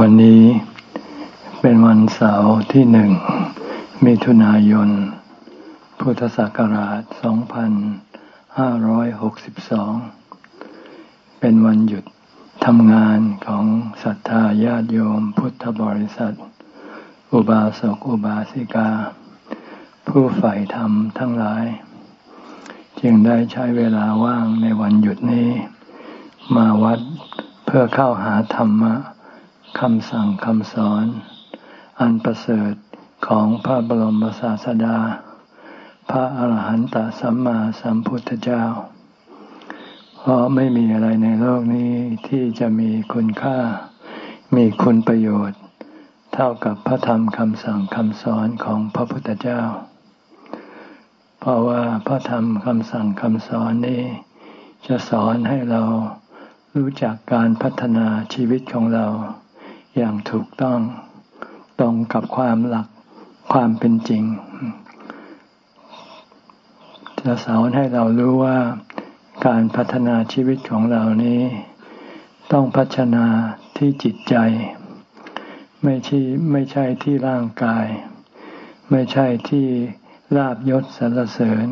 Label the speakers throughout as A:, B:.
A: วันนี้เป็นวันเสาร์ที่หนึ่งมิถุนายน พุทธศักราช 2562 เป็นวันหยุดทำงานของศรัทธาญาติโยมพุทธบริษัท อุบาสกอุบาสิกา ผู้ใฝ่ธรรมทั้งหลาย จึงได้ใช้เวลาว่างในวันหยุดนี้ มาวัดเพื่อเข้าหาธรรมะ คำสั่งคำสอน อันประเสริฐของพระบรมศาสดา พระอาหารหันตสัมมาสัมพุทธเจ้า เพราะไม่มีอะไรในโลกนี้ที่จะมีคุณค่า มีคุณประโยชน์ เท่ากับพระธรรมคำสั่งคำสอนของพระพุทธเจ้า เพราะว่าพระธรรมคำสั่งคำสอนนี้จะสอนให้เรารู้จักการพัฒนาชีวิตของเรา อย่างถูกต้อง ตรงกับความหลักความเป็นจริง จะสอนให้เรารู้ว่าการพัฒนาชีวิตของเรานี้ ต้องพัฒนาที่จิตใจ ไม่ใช่ไม่ใช่ที่ร่างกาย ไม่ใช่ที่ลาบยศสรรเสริญ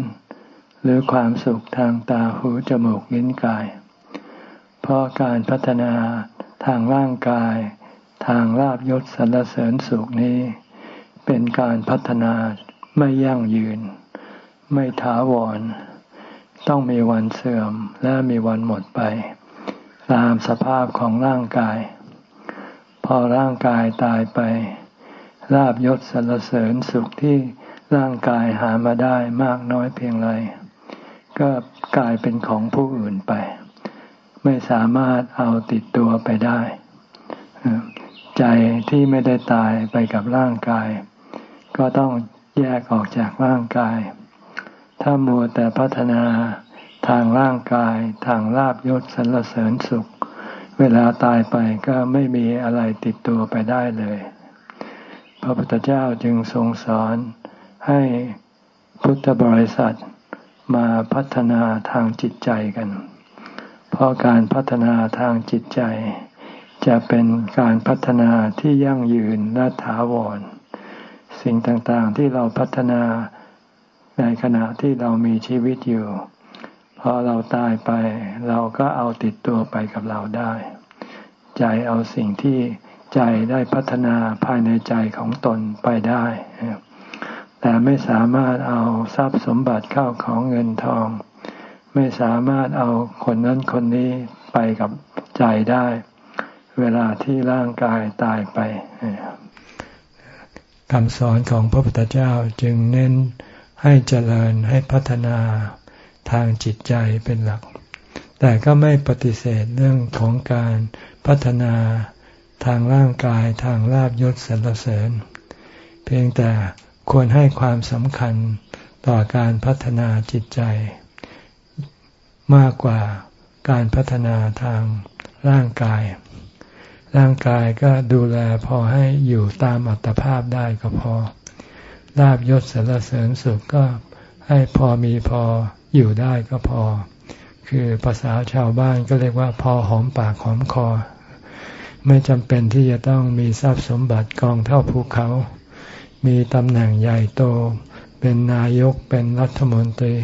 A: หรือความสุขทางตาหูจมูกลิ้นกาย เพราะการพัฒนาทางร่างกาย ทางลาบยศสรรเสริญสุขนี้ เป็นการพัฒนาไม่ยั่งยืน ไม่ถาวร ต้องมีวันเสื่อมและมีวันหมดไป ตามสภาพของร่างกาย พอร่างกายตายไปลาบยศสรรเสริญสุขที่ร่างกายหามาได้มากน้อยเพียงไรก็กลายเป็นของผู้อื่นไป ไม่สามารถเอาติดตัวไปได้ ใจที่ไม่ได้ตายไปกับร่างกาย ก็ต้องแยกออกจากร่างกาย ถ้ามัวแต่พัฒนาทางร่างกายทางลาบยศสรรเสริญสุข เวลาตายไปก็ไม่มีอะไรติดตัวไปได้เลย พระพุทธเจ้าจึงทรงสอนให้พุทธบริษัทมาพัฒนาทางจิตใจกัน เพราะการพัฒนาทางจิตใจ จะเป็นการพัฒนาที่ยั่งยืนและถาวร สิ่งต่างๆที่เราพัฒนาในขณะที่เรามีชีวิตอยู่ พอเราตายไปเราก็เอาติดตัวไปกับเราได้ ใจเอาสิ่งที่ใจได้พัฒนาภายในใจของตนไปได้ แต่ไม่สามารถเอาทรัพย์สมบัติเข้าของเงินทอง ไม่สามารถเอาคนนั้นคนนี้ไปกับใจได้ เวลาที่ร่างกายตายไปคำสอนของพระพุทธเจ้าจึงเน้นให้เจริญให้พัฒนาทางจิตใจเป็นหลัก แต่ก็ไม่ปฏิเสธเรื่องของการพัฒนาทางร่างกายทางลาบยศสรรเสริญ เพียงแต่ควรให้ความสำคัญต่อการพัฒนาจิตใจ มากกว่าการพัฒนาทางร่างกาย ร่างกายก็ดูแลพอให้อยู่ตามอัตภาพได้ก็พอลาบยศสารเสริญสุขก็ให้พอมีพออยู่ได้ก็พอ คือภาษาชาวบ้านก็เรียกว่า พอหอมปากหอมคอ ไม่จำเป็นที่จะต้องมีทรัพย์สมบัติกองเท่าภูเขา มีตำแหน่งใหญ่โต เป็นนายกเป็นรัฐมนตรี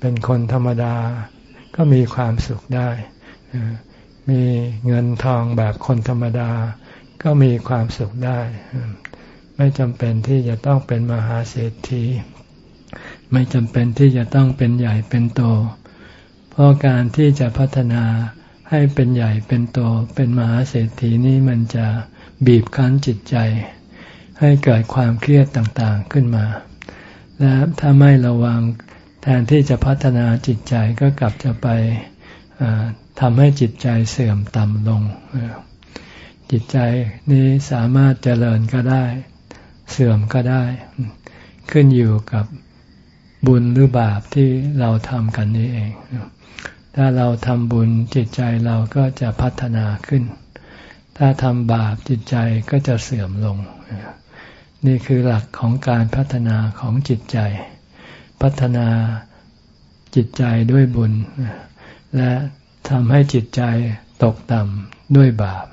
A: เป็นคนธรรมดา ก็มีความสุขได้ มีเงินทองแบบคนธรรมดา ก็มีความสุขได้ ไม่จำเป็นที่จะต้องเป็นมหาเศรษฐี ไม่จำเป็นที่จะต้องเป็นใหญ่เป็นโต เพราะการที่จะพัฒนาให้เป็นใหญ่เป็นโต เป็นมหาเศรษฐีนี้มันจะบีบคั้นจิตใจ ให้เกิดความเครียดต่างๆขึ้นมา และถ้าไม่ระวังแทนที่จะพัฒนาจิตใจก็กลับจะไป ทำให้จิตใจเสื่อมต่ำลง จิตใจนี้สามารถเจริญก็ได้ เสื่อมก็ได้ ขึ้นอยู่กับบุญหรือบาปที่เราทำกันนี้เอง ถ้าเราทำบุญจิตใจเราก็จะพัฒนาขึ้น ถ้าทำบาปจิตใจก็จะเสื่อมลง นี่คือหลักของการพัฒนาของจิตใจ พัฒนาจิตใจด้วยบุญ และ ทำให้จิตใจตกต่ำด้วยบาป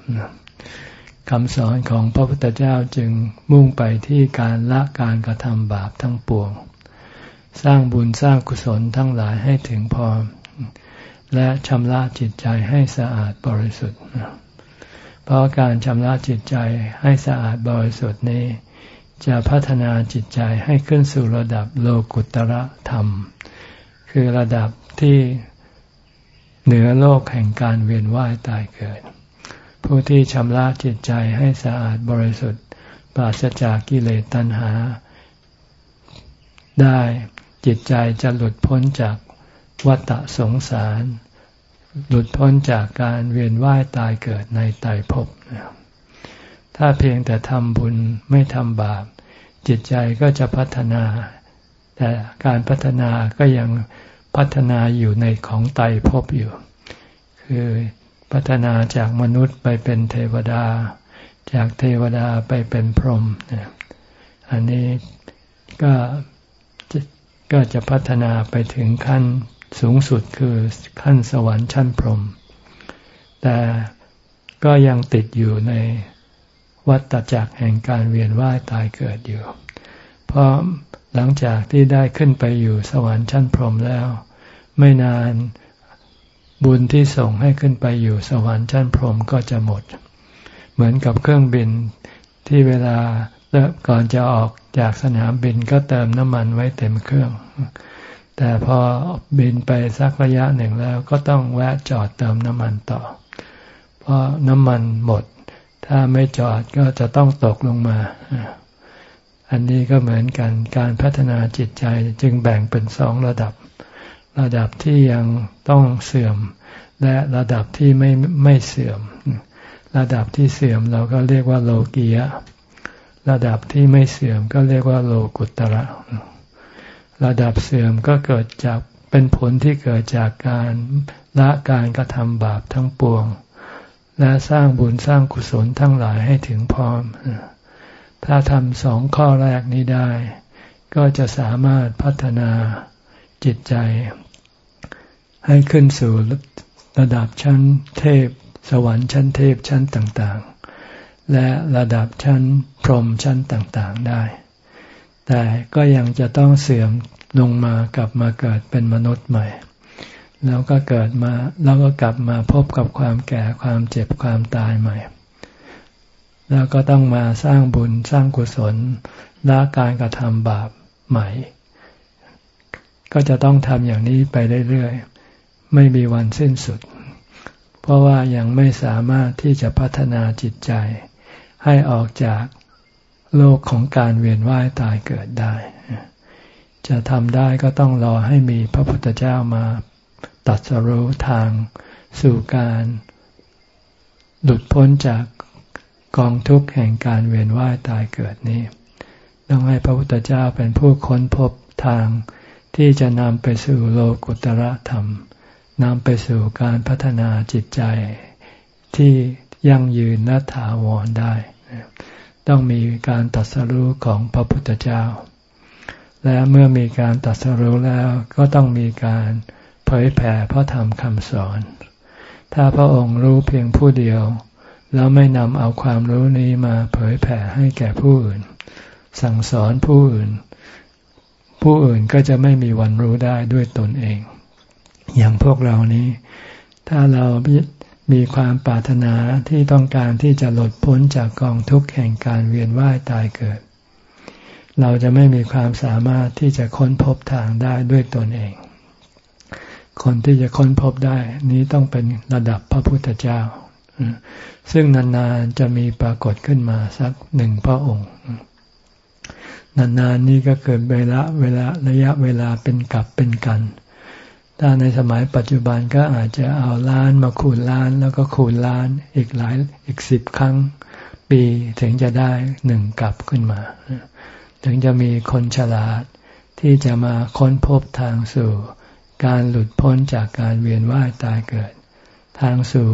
A: คำสอนของพระพุทธเจ้าจึงมุ่งไปที่การละการกระทำบาปทั้งปวง สร้างบุญสร้างกุศลทั้งหลายให้ถึงพร้อมและชำระจิตใจให้สะอาดบริสุทธิ์ เพราะการชำระจิตใจให้สะอาดบริสุทธิ์นี้ จะพัฒนาจิตใจให้ขึ้นสู่ระดับโลกุตระธรรม คือระดับที่ เหนือโลกแห่งการเวียนว่ายตายเกิด ผู้ที่ชำระจิตใจให้สะอาดบริสุทธิ์ปราศจากกิเลสตัณหา ได้จิตใจจะหลุดพ้นจากวัฏสงสาร หลุดพ้นจากการเวียนว่ายตายเกิดในตายภพถ้าเพียงแต่ทำบุญไม่ทำบาป จิตใจก็จะพัฒนา แต่การพัฒนาก็ยัง พัฒนาอยู่ในของไตภพอยู่ คือพัฒนาจากมนุษย์ไปเป็นเทวดา จากเทวดาไปเป็นพรหมอันนี้ก็ก็จะพัฒนาไปถึงขั้นสูงสุดคือขั้นสวรรค์ชั้นพรหมแต่ก็ยังติดอยู่ในวัฏจักรแห่งการเวียนว่ายตายเกิดอยู่ เพราะ หลังจากที่ได้ขึ้นไปอยู่สวรรค์ชั้นพรหมแล้ว ไม่นานบุญที่ส่งให้ขึ้นไปอยู่สวรรค์ชั้นพรหมก็จะหมด เหมือนกับเครื่องบินที่เวลาก่อนจะออกจากสนามบินก็เติมน้ำมันไว้เต็มเครื่อง แต่พอบินไปสักระยะหนึ่งแล้วก็ต้องแวะจอดเติมน้ำมันต่อ เพราะน้ำมันหมด ถ้าไม่จอดก็จะต้องตกลงมา อันนี้ก็เหมือนกันการพัฒนาจิตใจจึงแบ่งเป็นสองระดับ ระดับที่ยังต้องเสื่อม และระดับที่ไม่ไม่เสื่อม ระดับที่เสื่อมเราก็เรียกว่าโลกียะระดับที่ไม่เสื่อมก็เรียกว่าโลกุตระ ระดับเสื่อมก็เกิดจากเป็นผลที่เกิดจากการละการกระทำบาปทั้งปวง และสร้างบุญสร้างกุศลทั้งหลายให้ถึงพร้อม ถ้าทำสองข้อแรกนี้ได้ ก็จะสามารถพัฒนาจิตใจ ให้ขึ้นสู่ระดับชั้นเทพ สวรรค์ชั้นเทพชั้นต่างๆ และระดับชั้นพรหมชั้นต่างๆได้ แต่ก็ยังจะต้องเสื่อมลงมากลับมาเกิดเป็นมนุษย์ใหม่ แล้วก็เกิดมาแล้วก็กลับมาพบกับความแก่ความเจ็บความตายใหม่ แล้วก็ต้องมาสร้างบุญสร้างกุศลละการกระทำบาปใหม่ ก็จะต้องทำอย่างนี้ไปเรื่อยๆ ไม่มีวันสิ้นสุด เพราะว่ายังไม่สามารถที่จะพัฒนาจิตใจ ให้ออกจากโลกของการเวียนว่ายตายเกิดได้ จะทำได้ก็ต้องรอให้มีพระพุทธเจ้ามาตัดสรู้ทางสู่การหลุดพ้นจาก กองทุกข์แห่งการเวียนว่ายตายเกิดนี้ ต้องให้พระพุทธเจ้าเป็นผู้ค้นพบทางที่จะนำไปสู่โลกุตระธรรมนำไปสู่การพัฒนาจิตใจที่ยั่งยืนและถาวรได้ ต้องมีการตัดสรู้ของพระพุทธเจ้า และเมื่อมีการตัดสรู้แล้วก็ต้องมีการเผยแผ่พระธรรมคำสอน ถ้าพระองค์รู้เพียงผู้เดียว แล้วไม่นำเอาความรู้นี้มาเผยแผ่ให้แก่ผู้อื่น สั่งสอนผู้อื่น ผู้อื่นก็จะไม่มีวันรู้ได้ด้วยตนเอง อย่างพวกเรานี้ ถ้าเรามีความปรารถนาที่ต้องการที่จะหลุดพ้นจากกองทุกข์แห่งการเวียนว่ายตายเกิด เราจะไม่มีความสามารถที่จะค้นพบทางได้ด้วยตนเอง คนที่จะค้นพบได้นี้ต้องเป็นระดับพระพุทธเจ้า ซึ่งนานๆจะมีปรากฏขึ้นมาสักหนึ่งพระองค์ นานๆนี่ก็เกิดเวลาเวลาระยะเวลาเป็นกลับเป็นกัน ถ้าในสมัยปัจจุบันก็อาจจะเอาล้านมาคูณล้านแล้วก็คูณล้านอีกหลายอีกสิบครั้ง ปีถึงจะได้หนึ่งกลับขึ้นมา ถึงจะมีคนฉลาดที่จะมาค้นพบทางสู่ การหลุดพ้นจากการเวียนว่ายตายเกิด ทางสู่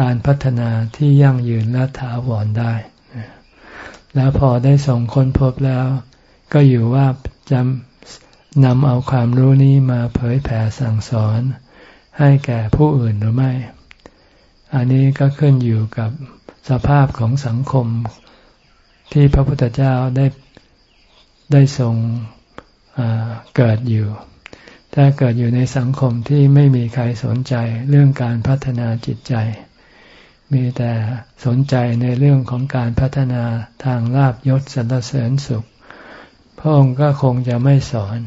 A: การพัฒนาที่ยั่งยืนและถาวรได้ แล้วพอได้ส่งคนพบแล้ว ก็อยู่ว่าจะนำเอาความรู้นี้มาเผยแผ่สั่งสอน ให้แก่ผู้อื่นหรือไม่ อันนี้ก็ขึ้นอยู่กับสภาพของสังคมที่พระพุทธเจ้าได้ได้ทรงเกิดอยู่ ถ้าเกิดอยู่ในสังคมที่ไม่มีใครสนใจเรื่องการพัฒนาจิตใจ มีแต่สนใจในเรื่องของการพัฒนาทางลาบยศสรรเสริญสุข พระองค์ก็คงจะไม่สอน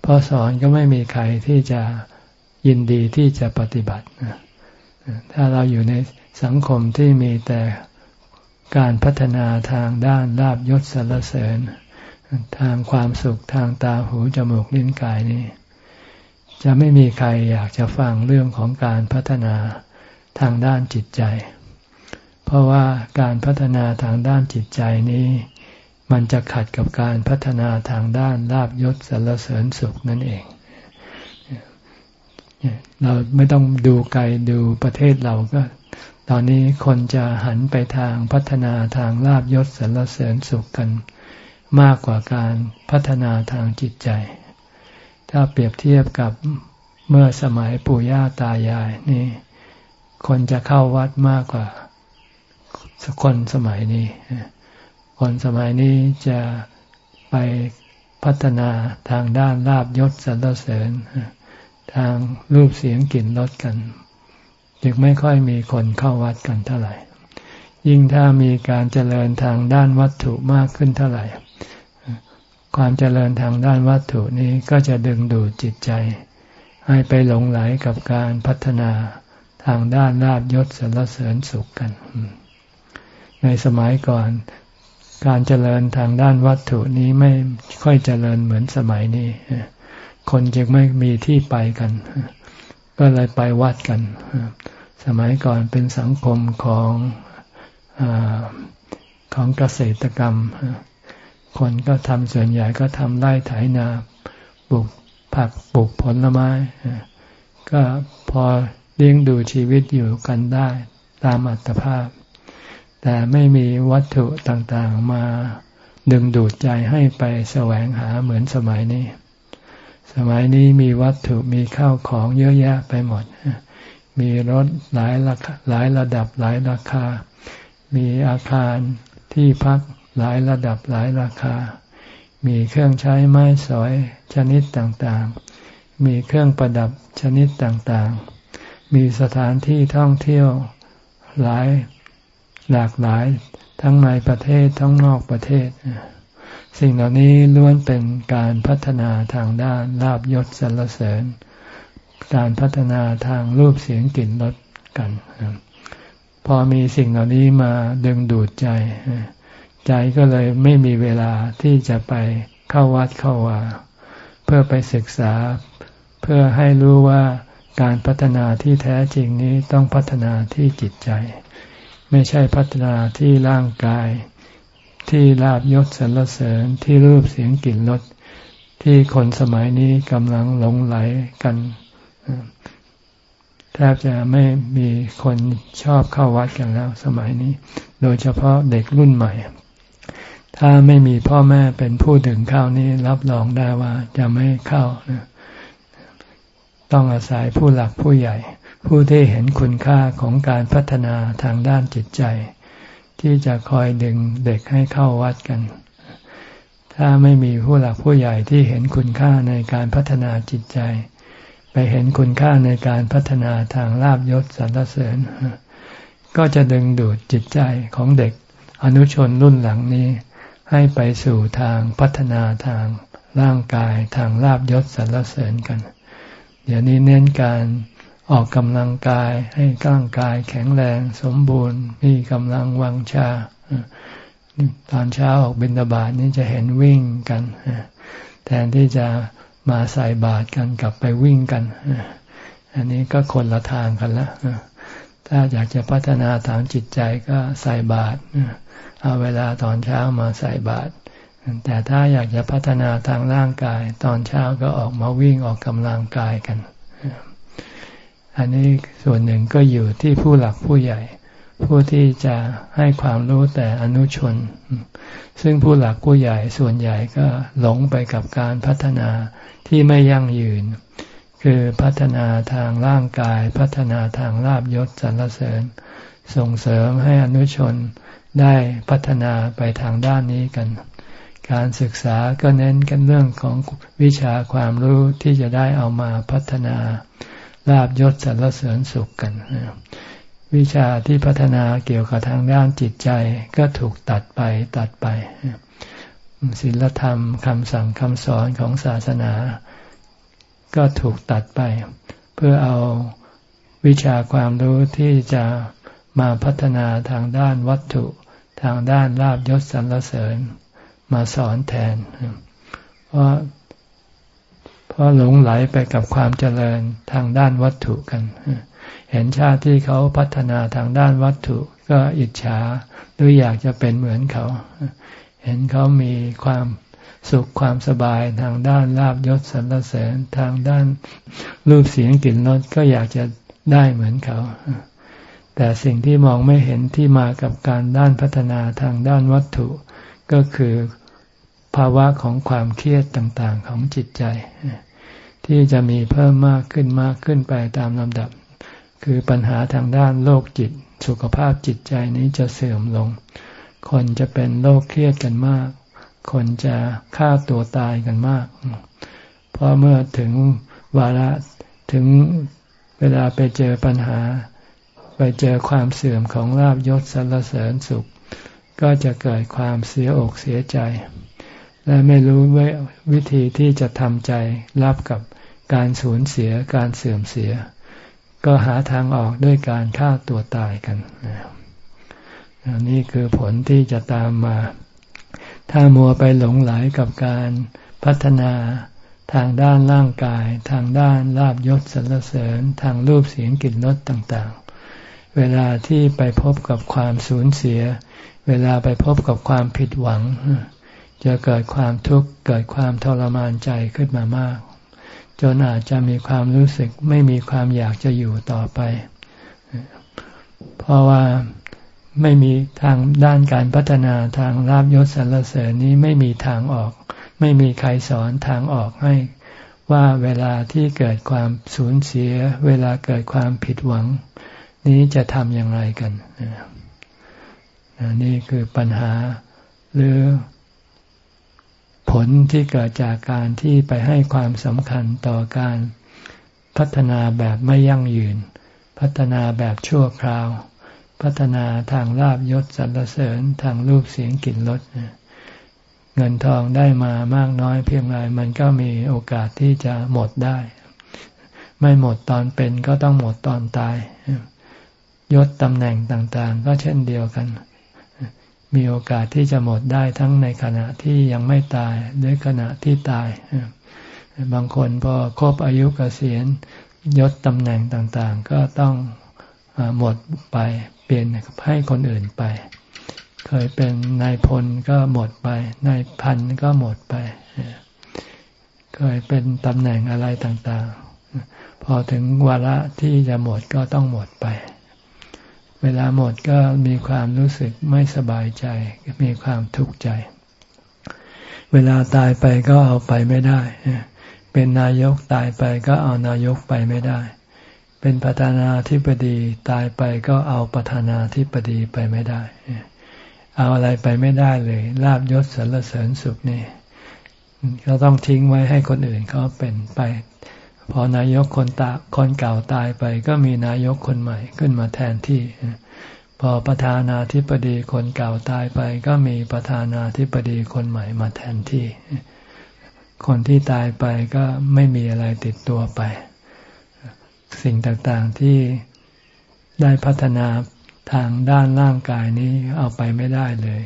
A: เพราะสอนก็ไม่มีใครที่จะยินดีที่จะปฏิบัติ ถ้าเราอยู่ในสังคมที่มีแต่การพัฒนาทางด้านลาบยศสรรเสริญ ทางความสุขทางตาหูจมูกลิ้นกายนี้ จะไม่มีใครอยากจะฟังเรื่องของการพัฒนา ทางด้านจิตใจ เพราะว่าการพัฒนาทางด้านจิตใจนี้ มันจะขัดกับการพัฒนาทางด้านลาบยศสรรเสริญสุขนั่นเอง เราไม่ต้องดูไกลดูประเทศเราก็ ตอนนี้คนจะหันไปทางพัฒนาทางลาบยศสรรเสริญสุขกัน มากกว่าการพัฒนาทางจิตใจ ถ้าเปรียบเทียบกับเมื่อสมัยปู่ย่าตายายนี่ คนจะเข้าวัดมากกว่าคนสมัยนี้ คนสมัยนี้จะไปพัฒนาทางด้านลาบยศสรรเสริญ ทางรูปเสียงกลิ่นรสกันยังไม่ค่อยมีคนเข้าวัดกันเท่าไหร่ ยิ่งถ้ามีการเจริญทางด้านวัตถุมากขึ้นเท่าไหร่ ความเจริญทางด้านวัตถุนี้ก็จะดึงดูดจิตใจ ให้ไปหลงไหลกับการพัฒนา ทางด้านลาบยศสรรเสริญสุขกัน ในสมัยก่อน การเจริญทางด้านวัตถุนี้ไม่ค่อยเจริญเหมือนสมัยนี้ คนจึงไม่มีที่ไปกัน ก็เลยไปวัดกัน สมัยก่อนเป็นสังคมของอของเกษตรกรรม คนก็ทำส่วนใหญ่ก็ทำไร่ไถนาปลูกผักปลูกผลไม้ก็พอ เลี้ยงดูชีวิตอยู่กันได้ตามอัตภาพ แต่ไม่มีวัตถุต่างๆมาดึงดูดใจให้ไปแสวงหาเหมือนสมัยนี้ สมัยนี้มีวัตถุมีข้าวของเยอะแยะไปหมด มีรถหลายราหลายระดับหลายราคา มีอาคารที่พักหลายระดับหลายราคา มีเครื่องใช้ไม้สอยชนิดต่างๆ มีเครื่องประดับชนิดต่างๆ มีสถานที่ท่องเที่ยวหลายหลากหลายทั้งในประเทศทั้งนอกประเทศ สิ่งเหล่านี้ล้วนเป็นการพัฒนาทางด้านลาบยศสรรเสริญ การพัฒนาทางรูปเสียงกลิ่นรสกัน พอมีสิ่งเหล่านี้มาดึงดูดใจ ใจก็เลยไม่มีเวลาที่จะไปเข้าวัดเข้าวาเพื่อไปศึกษา เพื่อให้รู้ว่า การพัฒนาที่แท้จริงนี้ต้องพัฒนาที่จิตใจ ไม่ใช่พัฒนาที่ร่างกาย ที่ลาบยศสรรเสริญที่รูปเสียงกลิ่นรสที่คนสมัยนี้กำลังหลงไหลกันแทบจะไม่มีคนชอบเข้าวัดกันแล้ว สมัยนี้ โดยเฉพาะเด็กรุ่นใหม่ ถ้าไม่มีพ่อแม่เป็นผู้ถึงเข้านี้รับรองได้ว่าจะไม่เข้า ต้องอาศัยผู้หลักผู้ใหญ่ ผู้ที่เห็นคุณค่าของการพัฒนาทางด้านจิตใจ ที่จะคอยดึงเด็กให้เข้าวัดกัน ถ้าไม่มีผู้หลักผู้ใหญ่ที่เห็นคุณค่าในการพัฒนาจิตใจ ไปเห็นคุณค่าในการพัฒนาทางลาบยศสรรเสริญ ก็จะดึงดูดจิตใจของเด็กอนุชนรุ่นหลังนี้ ให้ไปสู่ทางพัฒนาทางร่างกายทางลาบยศสรรเสริญกัน เดี๋ยวนี้เน้นการออกกำลังกายให้ร่างกายแข็งแรงสมบูรณ์ มีกำลังวังชา ตอนเช้าออกบิณฑบาตนี่จะเห็นวิ่งกันแทนที่จะมาใส่บาตรกันกลับไปวิ่งกัน อันนี้ก็คนละทางกันละถ้าอยากจะพัฒนาทางจิตใจก็ใส่บาตรเอาเวลาตอนเช้ามาใส่บาตร แต่ถ้าอยากจะพัฒนาทางร่างกาย ตอนเช้าก็ออกมาวิ่งออกกำลังกายกัน อันนี้ส่วนหนึ่งก็อยู่ที่ผู้หลักผู้ใหญ่ ผู้ที่จะให้ความรู้แต่อนุชน ซึ่งผู้หลักผู้ใหญ่ส่วนใหญ่ก็หลงไปกับการพัฒนาที่ไม่ยั่งยืน คือพัฒนาทางร่างกาย พัฒนาทางลาบยศสรรเสริญ ส่งเสริมให้อนุชนได้พัฒนาไปทางด้านนี้กัน การศึกษาก็เน้นกันเรื่องของวิชาความรู้ที่จะได้เอามาพัฒนาลาบยศสรรเสริญสุขกัน วิชาที่พัฒนาเกี่ยวกับทางด้านจิตใจก็ถูกตัดไปตัดไปศีลธรรมคำสั่งคำสอนของศาสนา ก็ถูกตัดไป เพื่อเอาวิชาความรู้ที่จะมาพัฒนาทางด้านวัตถุ ทางด้านลาบยศสรรเสริญ มาสอนแทน เพราะเพราะหลงไหลไปกับความเจริญทางด้านวัตถุกัน เห็นชาติที่เขาพัฒนาทางด้านวัตถุ ก็อิจฉาหรืออยากจะเป็นเหมือนเขา เห็นเขามีความสุขความสบายทางด้านลาบยศสรรเสริญทางด้านรูปเสียงกลิ่นรสก็อยากจะได้เหมือนเขา แต่สิ่งที่มองไม่เห็นที่มากับการด้านพัฒนาทางด้านวัตถุ ก็คือ ภาวะของความเครียดต่างๆของจิตใจ ที่จะมีเพิ่มมากขึ้นมากขึ้นไปตามลำดับ คือปัญหาทางด้านโรคจิต สุขภาพจิตใจนี้จะเสื่อมลง คนจะเป็นโรคเครียดกันมาก คนจะฆ่าตัวตายกันมาก เพราะเมื่อถึงวาระถึงเวลาไปเจอปัญหา ไปเจอความเสื่อมของลาบยศสรรเสริญสุข ก็จะเกิดความเสียอกเสียใจ และไม่รู้วิธีที่จะทำใจรับกับการสูญเสียการเสื่อมเสีย ก็หาทางออกด้วยการฆ่าตัวตายกันนี่คือผลที่จะตามมา ถ้ามัวไปหลงไหลกับการพัฒนาทางด้านร่างกาย ทางด้านลาบยศสรรเสริญ ทางรูปเสียงกลิ่นรสต่างๆ เวลาที่ไปพบกับความสูญเสีย เวลาไปพบกับความผิดหวัง จะเกิดความทุกข์เกิดความทรมานใจขึ้นมามาก จนอาจจะมีความรู้สึกไม่มีความอยากจะอยู่ต่อไป เพราะว่าไม่มีทางด้านการพัฒนาทางราบยศสรรเสริญนี้ไม่มีทางออก ไม่มีใครสอนทางออกให้ ว่าเวลาที่เกิดความสูญเสีย เวลาเกิดความผิดหวัง นี้จะทำอย่างไรกันนี่คือปัญหาหรือ ผลที่เกิดจากการที่ไปให้ความสำคัญต่อการพัฒนาแบบไม่ยั่งยืน พัฒนาแบบชั่วคราว พัฒนาทางลาบยศสรรเสริญทางรูปเสียงกลิ่นรสเงินทองได้มามากน้อยเพียงไรมันก็มีโอกาสที่จะหมดได้ ไม่หมดตอนเป็นก็ต้องหมดตอนตายยศตำแหน่งต่างๆ ก็เช่นเดียวกัน มีโอกาสที่จะหมดได้ทั้งในขณะที่ยังไม่ตายหรือขณะที่ตาย บางคนพอครบอายุกเกษียณยศตำแหน่งต่างๆ ก็ต้องหมดไปเปลี่ยนให้คนอื่นไป เคยเป็นนายพลก็หมดไปนายพันก็หมดไป เคยเป็นตำแหน่งอะไรต่างๆ พอถึงวาระที่จะหมดก็ต้องหมดไป เวลาหมดก็มีความรู้สึกไม่สบายใจ มีความทุกข์ใจ เวลาตายไปก็เอาไปไม่ได้ เป็นนายกตายไปก็เอานายกไปไม่ได้ เป็นประธานาธิบดีตายไปก็เอาประธานาธิบดีไปไม่ได้ เอาอะไรไปไม่ได้เลยลาบยศสรรเสริญสุขนี่ก็ต้องทิ้งไว้ให้คนอื่นเขาเป็นไป พอนายกคนตาคนเก่าตายไป ก็มีนายกคนใหม่ขึ้นมาแทนที่ พอประธานาธิบดีคนเก่าตายไป ก็มีประธานาธิบดีคนใหม่มาแทนที่ คนที่ตายไปก็ไม่มีอะไรติดตัวไป สิ่งต่างๆที่ได้พัฒนาทางด้านร่างกายนี้เอาไปไม่ได้เลย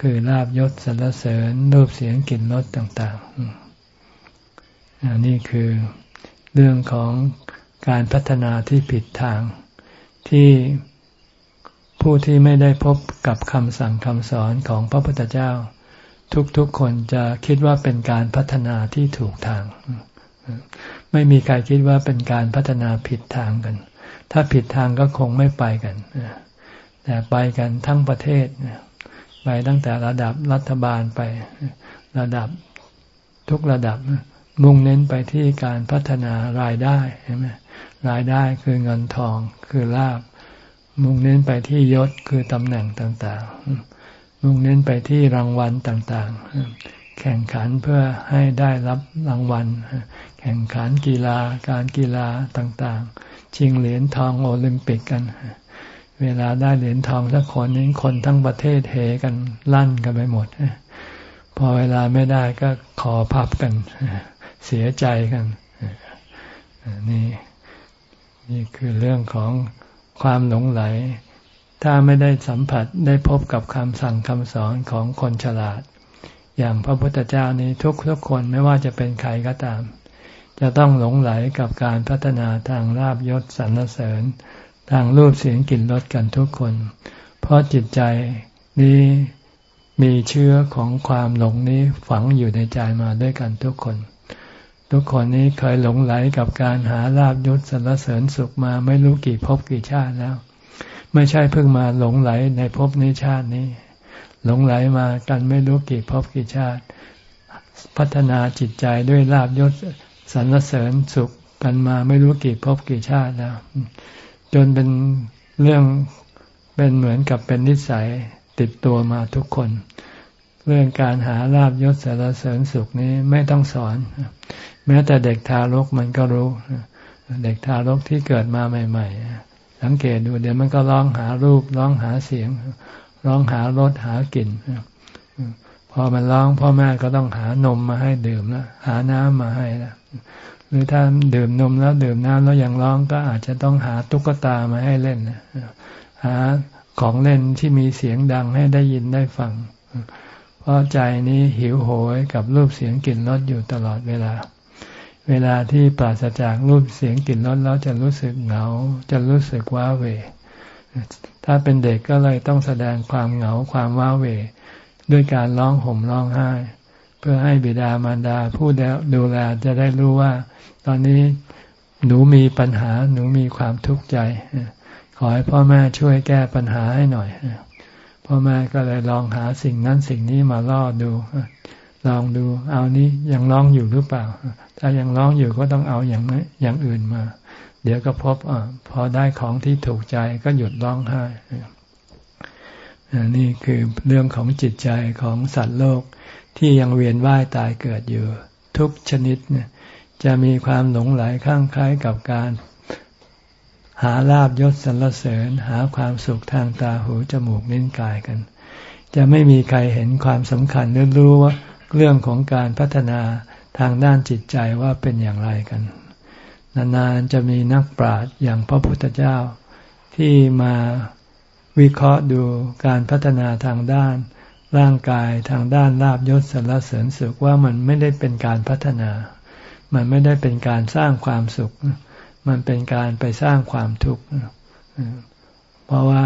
A: คือลาบยศสรรเสริญรูปเสียงกลิ่นรสต่างๆนี่คือ เรื่องของการพัฒนาที่ผิดทาง ที่ผู้ที่ไม่ได้พบกับคำสั่งคำสอนของพระพุทธเจ้า ทุกๆคนจะคิดว่าเป็นการพัฒนาที่ถูกทาง ไม่มีใครคิดว่าเป็นการพัฒนาผิดทางกัน ถ้าผิดทางก็คงไม่ไปกันแต่ไปกันทั้งประเทศไปตั้งแต่ระดับรัฐบาลไประดับทุกระดับ มุ่งเน้นไปที่การพัฒนารายได้ใช่ไหมรายได้คือเงินทองคือลาบ มุ่งเน้นไปที่ยศคือตำแหน่งต่างๆ มุ่งเน้นไปที่รางวัลต่างๆ แข่งขันเพื่อให้ได้รับรางวัล แข่งขันกีฬาการกีฬาต่างๆ ชิงเหรียญทองโอลิมปิกกัน เวลาได้เหรียญทองสักคนนี้คนทั้งประเทศเฮกันลั่นกันไปหมด พอเวลาไม่ได้ก็ขอพับกัน เสียใจกันนี่นี่คือเรื่องของความหลงไหล ถ้าไม่ได้สัมผัสได้พบกับคำสั่งคำสอนของคนฉลาด อย่างพระพุทธเจ้านี้ทุกทุกคนไม่ว่าจะเป็นใครก็ตาม จะต้องหลงไหลกับการพัฒนาทางลาบยศสรรเสริญ ทางรูปเสียงกลิ่นรสกันทุกคน เพราะจิตใจนี้มีเชื้อของความหลงนี้ฝังอยู่ในใจมาด้วยกันทุกคน ทุกคนนี้เคยหลงไหลกับการหาลาบยศสรรเสริญสุขมาไม่รู้กี่ภพกี่ชาติแล้ว ไม่ใช่เพิ่งมาหลงไหลในภพนี้ชาตินี้ หลงไหลมากันไม่รู้กี่ภพกี่ชาติ พัฒนาจิตใจด้วยลาบยศสรรเสริญสุขกันมาไม่รู้กี่ภพกี่ชาติแล้ว จนเป็นเรื่องเป็นเหมือนกับเป็นนิสัยติดตัวมาทุกคน เรื่องการหาลาบยศสรรเสริญสุขนี้ไม่ต้องสอน แม้แต่เด็กทารกมันก็รู้ เด็กทารกที่เกิดมาใหม่ ๆ สังเกตดูเดี๋ยวมันก็ร้องหารูปร้องหาเสียง ร้องหารสหากลิ่นพอมันร้องพ่อแม่ก็ต้องหานมมาให้ดื่มแล้วหาน้ำมาให้แล้วหรือถ้าดื่มนมแล้วดื่มน้ำแล้วยังร้องก็อาจจะต้องหาตุ๊กตามาให้เล่นหาของเล่นที่มีเสียงดังให้ได้ยินได้ฟัง เพราะใจนี้หิวโหยกับรูปเสียงกลิ่นรสอยู่ตลอดเวลา เวลาที่ปราศจากรูปเสียงกลิ่นรสแล้วจะรู้สึกเหงา จะรู้สึกว้าเหวถ้าเป็นเด็กก็เลยต้องแสดงความเหงาความว้าเหวด้วยการร้องห่มร้องไห้ เพื่อให้บิดามารดาผู้ดูแลจะได้รู้ว่า ตอนนี้หนูมีปัญหาหนูมีความทุกข์ใจ ขอให้พ่อแม่ช่วยแก้ปัญหาให้หน่อย พ่อแม่ก็เลยลองหาสิ่งนั้นสิ่งนี้มาล่อดู ลองดู เอานี้ยังร้องอยู่หรือเปล่า ถ้ายังร้องอยู่ก็ต้องเอาอย่างนี้อย่างอื่นมา เดี๋ยวก็พบอพอได้ของที่ถูกใจก็หยุดร้องไห้นี่คือเรื่องของจิตใจของสัตว์โลกที่ยังเวียนว่ายตายเกิดอยู่ ทุกชนิดจะมีความหลงไหลข้างคล้ายกับการ หาลาบยศสรรเสริญหาความสุขทางตาหูจมูกนิ้นกายกัน จะไม่มีใครเห็นความสำคัญหรือรู้ว่าเรื่องของการพัฒนาทางด้านจิตใจว่าเป็นอย่างไรกัน นานๆจะมีนักปราชญ์อย่างพระพุทธเจ้า ที่มาวิเคราะห์ดูการพัฒนาทางด้าน ร่างกายทางด้านลาบยศสรรเสริญสุขว่ามันไม่ได้เป็นการพัฒนา มันไม่ได้เป็นการสร้างความสุข มันเป็นการไปสร้างความทุกข์เพราะว่า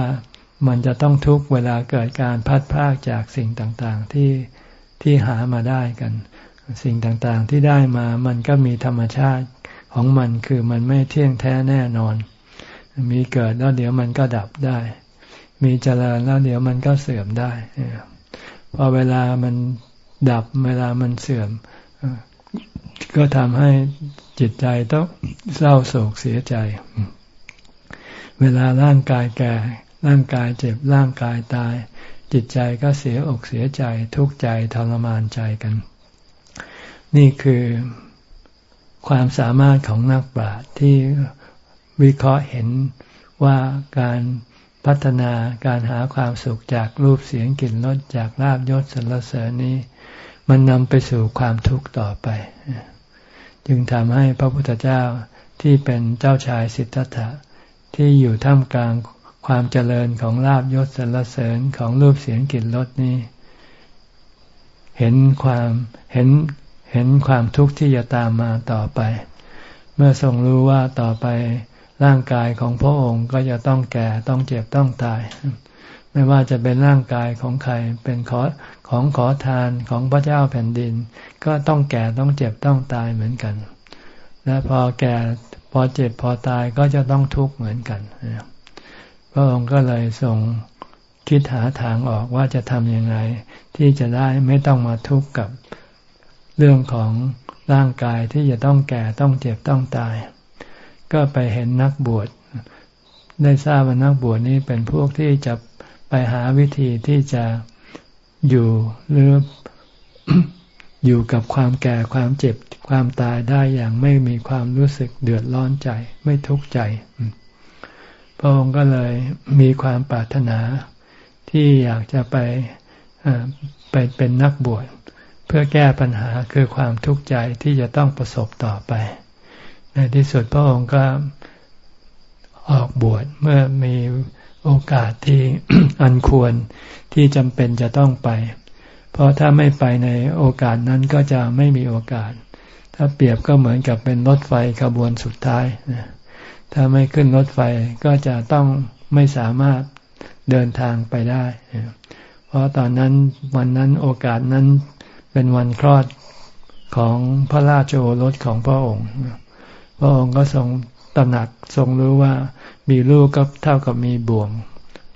A: มันจะต้องทุกข์เวลาเกิดการพัดพากจากสิ่งต่างๆที่ที่หามาได้กัน สิ่งต่างๆที่ได้มามันก็มีธรรมชาติของมันคือมันไม่เที่ยงแท้แน่นอน มีเกิดแล้วเดี๋ยวมันก็ดับได้ มีเจริญแล้วเดี๋ยวมันก็เสื่อมได้พอเวลามันดับเวลามันเสื่อม ก็ทำให้จิตใจต้องเศร้าโศกเสียใจ เวลาร่างกายแก่ ร่างกายเจ็บร่างกายตาย จิตใจก็เสียอกเสียใจทุกข์ใจทรมานใจกัน นี่คือความสามารถของนักปราชญ์ที่วิเคราะห์เห็นว่าการพัฒนาการหาความสุขจากรูปเสียงกลิ่นรสจากลาบยศสรรเสริญนี้ มันนำไปสู่ความทุกข์ต่อไป จึงทำให้พระพุทธเจ้าที่เป็นเจ้าชายสิทธัตถะที่อยู่ท่ามกลางความเจริญของลาบยศสรรเสริญของรูปเสียงกลิ่นรสนี้ เห็นความเห็นเห็นความทุกข์ที่จะตามมาต่อไป เมื่อทรงรู้ว่าต่อไปร่างกายของพระองค์ก็จะต้องแก่ต้องเจ็บต้องตาย ไม่ว่าจะเป็นร่างกายของใครเป็นขอของขอทานของพระเจ้าแผ่นดิน ก็ต้องแก่ต้องเจ็บต้องตายเหมือนกัน และพอแก่พอเจ็บพอตายก็จะต้องทุกข์เหมือนกันพระองค์ก็เลยส่งคิดหาทางออกว่าจะทำยังไงที่จะได้ไม่ต้องมาทุกข์กับเรื่องของร่างกายที่จะต้องแก่ต้องเจ็บต้องตาย ก็ไปเห็นนักบวชได้ทราบว่านักบวชนี้เป็นพวกที่จะ ไปหาวิธีที่จะอยู่หรืออยู่กับความแก่ความเจ็บความตายได้อย่างไม่มีความรู้สึกเดือดร้อนใจไม่ทุกข์ใจ พระองค์ก็เลยมีความปรารถนาที่อยากจะไปไปเป็นนักบวชเพื่อแก้ปัญหาคือความทุกข์ใจที่จะต้องประสบต่อไป ในที่สุดพระองค์ก็ออกบวชเมื่อมี โอกาสที่อันควรที่จำเป็นจะต้องไป เพราะถ้าไม่ไปในโอกาสนั้นก็จะไม่มีโอกาส ถ้าเปรียบก็เหมือนกับเป็นรถไฟขบวนสุดท้ายถ้าไม่ขึ้นรถไฟก็จะต้องไม่สามารถเดินทางไปได้ เพราะตอนนั้นวันนั้นโอกาสนั้นเป็นวันคลอดของพระราชโอรสของพระองค์ พระองค์ก็ทรงตระหนักทรงรู้ว่า มีลูกก็เท่ากับมีบ่วง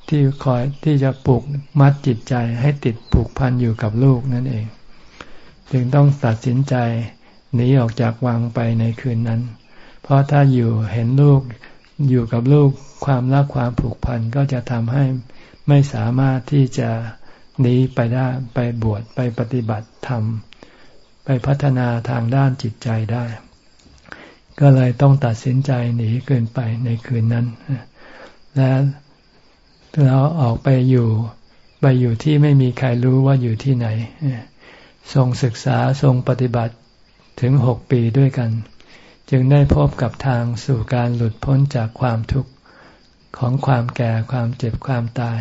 A: ที่คอยที่จะปลูกมัดจิตใจให้ติดผูกพันอยู่กับลูกนั่นเอง จึงต้องตัดสินใจหนีออกจากวังไปในคืนนั้น เพราะถ้าอยู่เห็นลูกอยู่กับลูกความรักความผูกพันก็จะทำให้ไม่สามารถที่จะหนีไปได้ไปบวชไปปฏิบัติธรรม ไปพัฒนาทางด้านจิตใจได้ ก็เลยต้องตัดสินใจหนีเกินไปในคืนนั้น และเราออกไปอยู่ไปอยู่ที่ไม่มีใครรู้ว่าอยู่ที่ไหน ทรงศึกษาทรงปฏิบัติถึงหกปีด้วยกัน จึงได้พบกับทางสู่การหลุดพ้นจากความทุกข์ของความแก่ความเจ็บความตาย